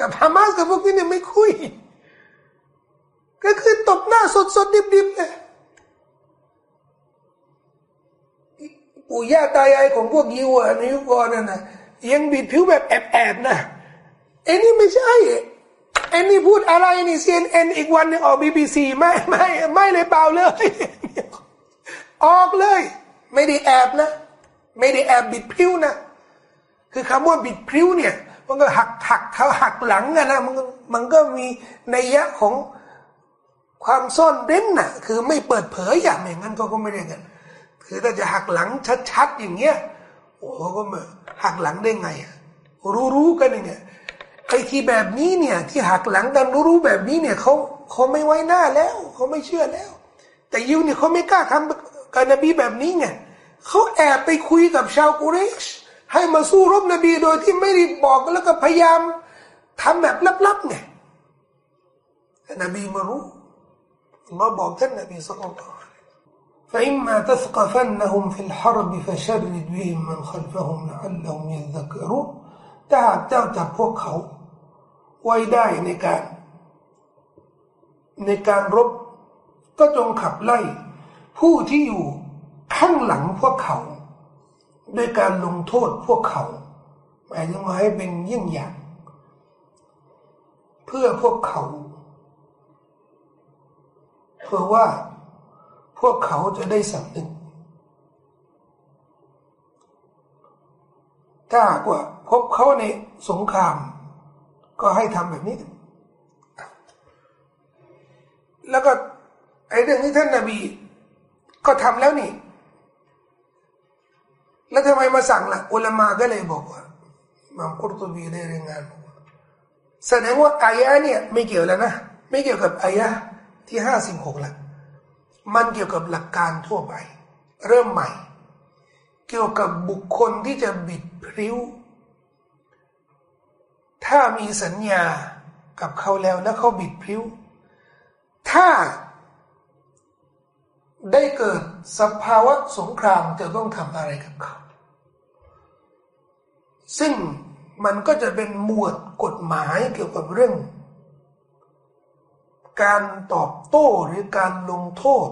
Speaker 1: กับฮามาสกับพวกนี้เนี่ยไม่คุย ก็คือตบหน้าสดสดดิบดิบเลยปู่ย่าตายายของพวกยิวอะในยุคก่อนน่ะยังบิดผิวแบบแอบๆนะไอ้นี่ไม่ใช่ไอ้นี่พูดอะไรนี่ซีเอ็นอีกวันนึงออกบีบีซีไม่ไม่ไม่เลยเปล่าเลย ออกเลย ไม่ได้แอบนะ ไม่ได้แอบบิดผิวนะ คือคำว่าบิดผิวเนี่ย มันก็หักหักเขาหักหลังอะนะมันมันก็มีในยะของ ความซ่อนเร้นน่ะ คือไม่เปิดเผยอย่างไม่งั้นเขาก็ไม่ได้กันคือถ้าจะหักหลังชัดๆอย่างเงี้ยโอ้ก็มาหักหลังได้ไงอะรู้ๆกันอย่างเงี้ยไอ้ที่แบบนี้เนี่ย ที่หักหลังกันรู้ๆแบบนี้เนี่ยเขาเขาไม่ไว้หน้าแล้วเขาไม่เชื่อแล้ว แต่ยิวเนี่ยเขาไม่กล้าทำกับนบีแบบนี้ไงเขาแอบไปคุยกับชาวกุเรชให้มาสู้รบนบีโดยที่ไม่ได้บอกแล้วก็พยายามทำแบบลับๆไงนบีมารู้ มาบอกท่านนบีสุลต่าน فإما تثقفنهم في الحرب فشرد بهم من خلفهم لعلهم يذكرون ถ้าหากเจ้าจับพวกเขา ไว้ได้ในการ ในการรบ ก็จงขับไล่ ผู้ที่อยู่ข้างหลังพวกเขาด้วยการลงโทษพวกเขาหมายถึงว่าให้เป็นยิ่งใหญ่เพื่อพวกเขา เพื่อว่าพวกเขาจะได้สำนึกถ้าว่าพบเขาในสงคราม ก็ให้ทำแบบนี้ แล้วก็ไอ้เรื่องที่ท่านนาบี ก็ทำแล้วนี่ แล้วทำไมมาสั่งละ่ะ อุลามาก็เลยบอกว่ามามกุรตุบีได้รายงานบอกว่าแสดงว่าอายะเนี่ย ไม่เกี่ยวแล้วนะ ไม่เกี่ยวกับอายะ ที่ห้าสิบหกละมันเกี่ยวกับหลักการทั่วไป เริ่มใหม่ เกี่ยวกับบุคคลที่จะบิดพริ้ว ถ้ามีสัญญากับเขาแล้วแล้วเขาบิดพริ้ว ถ้าได้เกิดสภาวะสงครามจะต้องทำอะไรกับเขา ซึ่งมันก็จะเป็นหมวดกฎหมายเกี่ยวกับเรื่อง การตอบโต้หรือการลงโทษ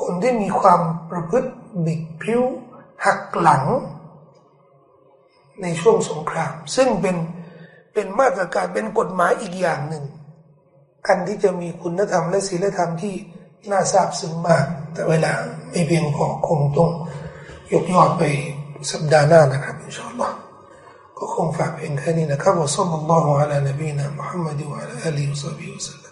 Speaker 1: คนที่มีความประพฤติบิดพิ้ว หักหลัง ในช่วงสงคราม ซึ่งเป็นเป็นมาตรการเป็นกฎหมายอีกอย่างหนึ่ง อันที่จะมีคุณธรรมและศีลธรรมที่น่าทราบซึ้งมาก แต่เวลาไม่เพียงพอคงต้องยกยอดไปสัปดาห์หน้านะครับอินชาอัลลอฮ์ก็คงฝากเพียงแค่นี้นะครับวะซัลลัลลอฮุอะลานบีนะมุฮัมมัดวะอะลาอาลีฮิวะซัลลัม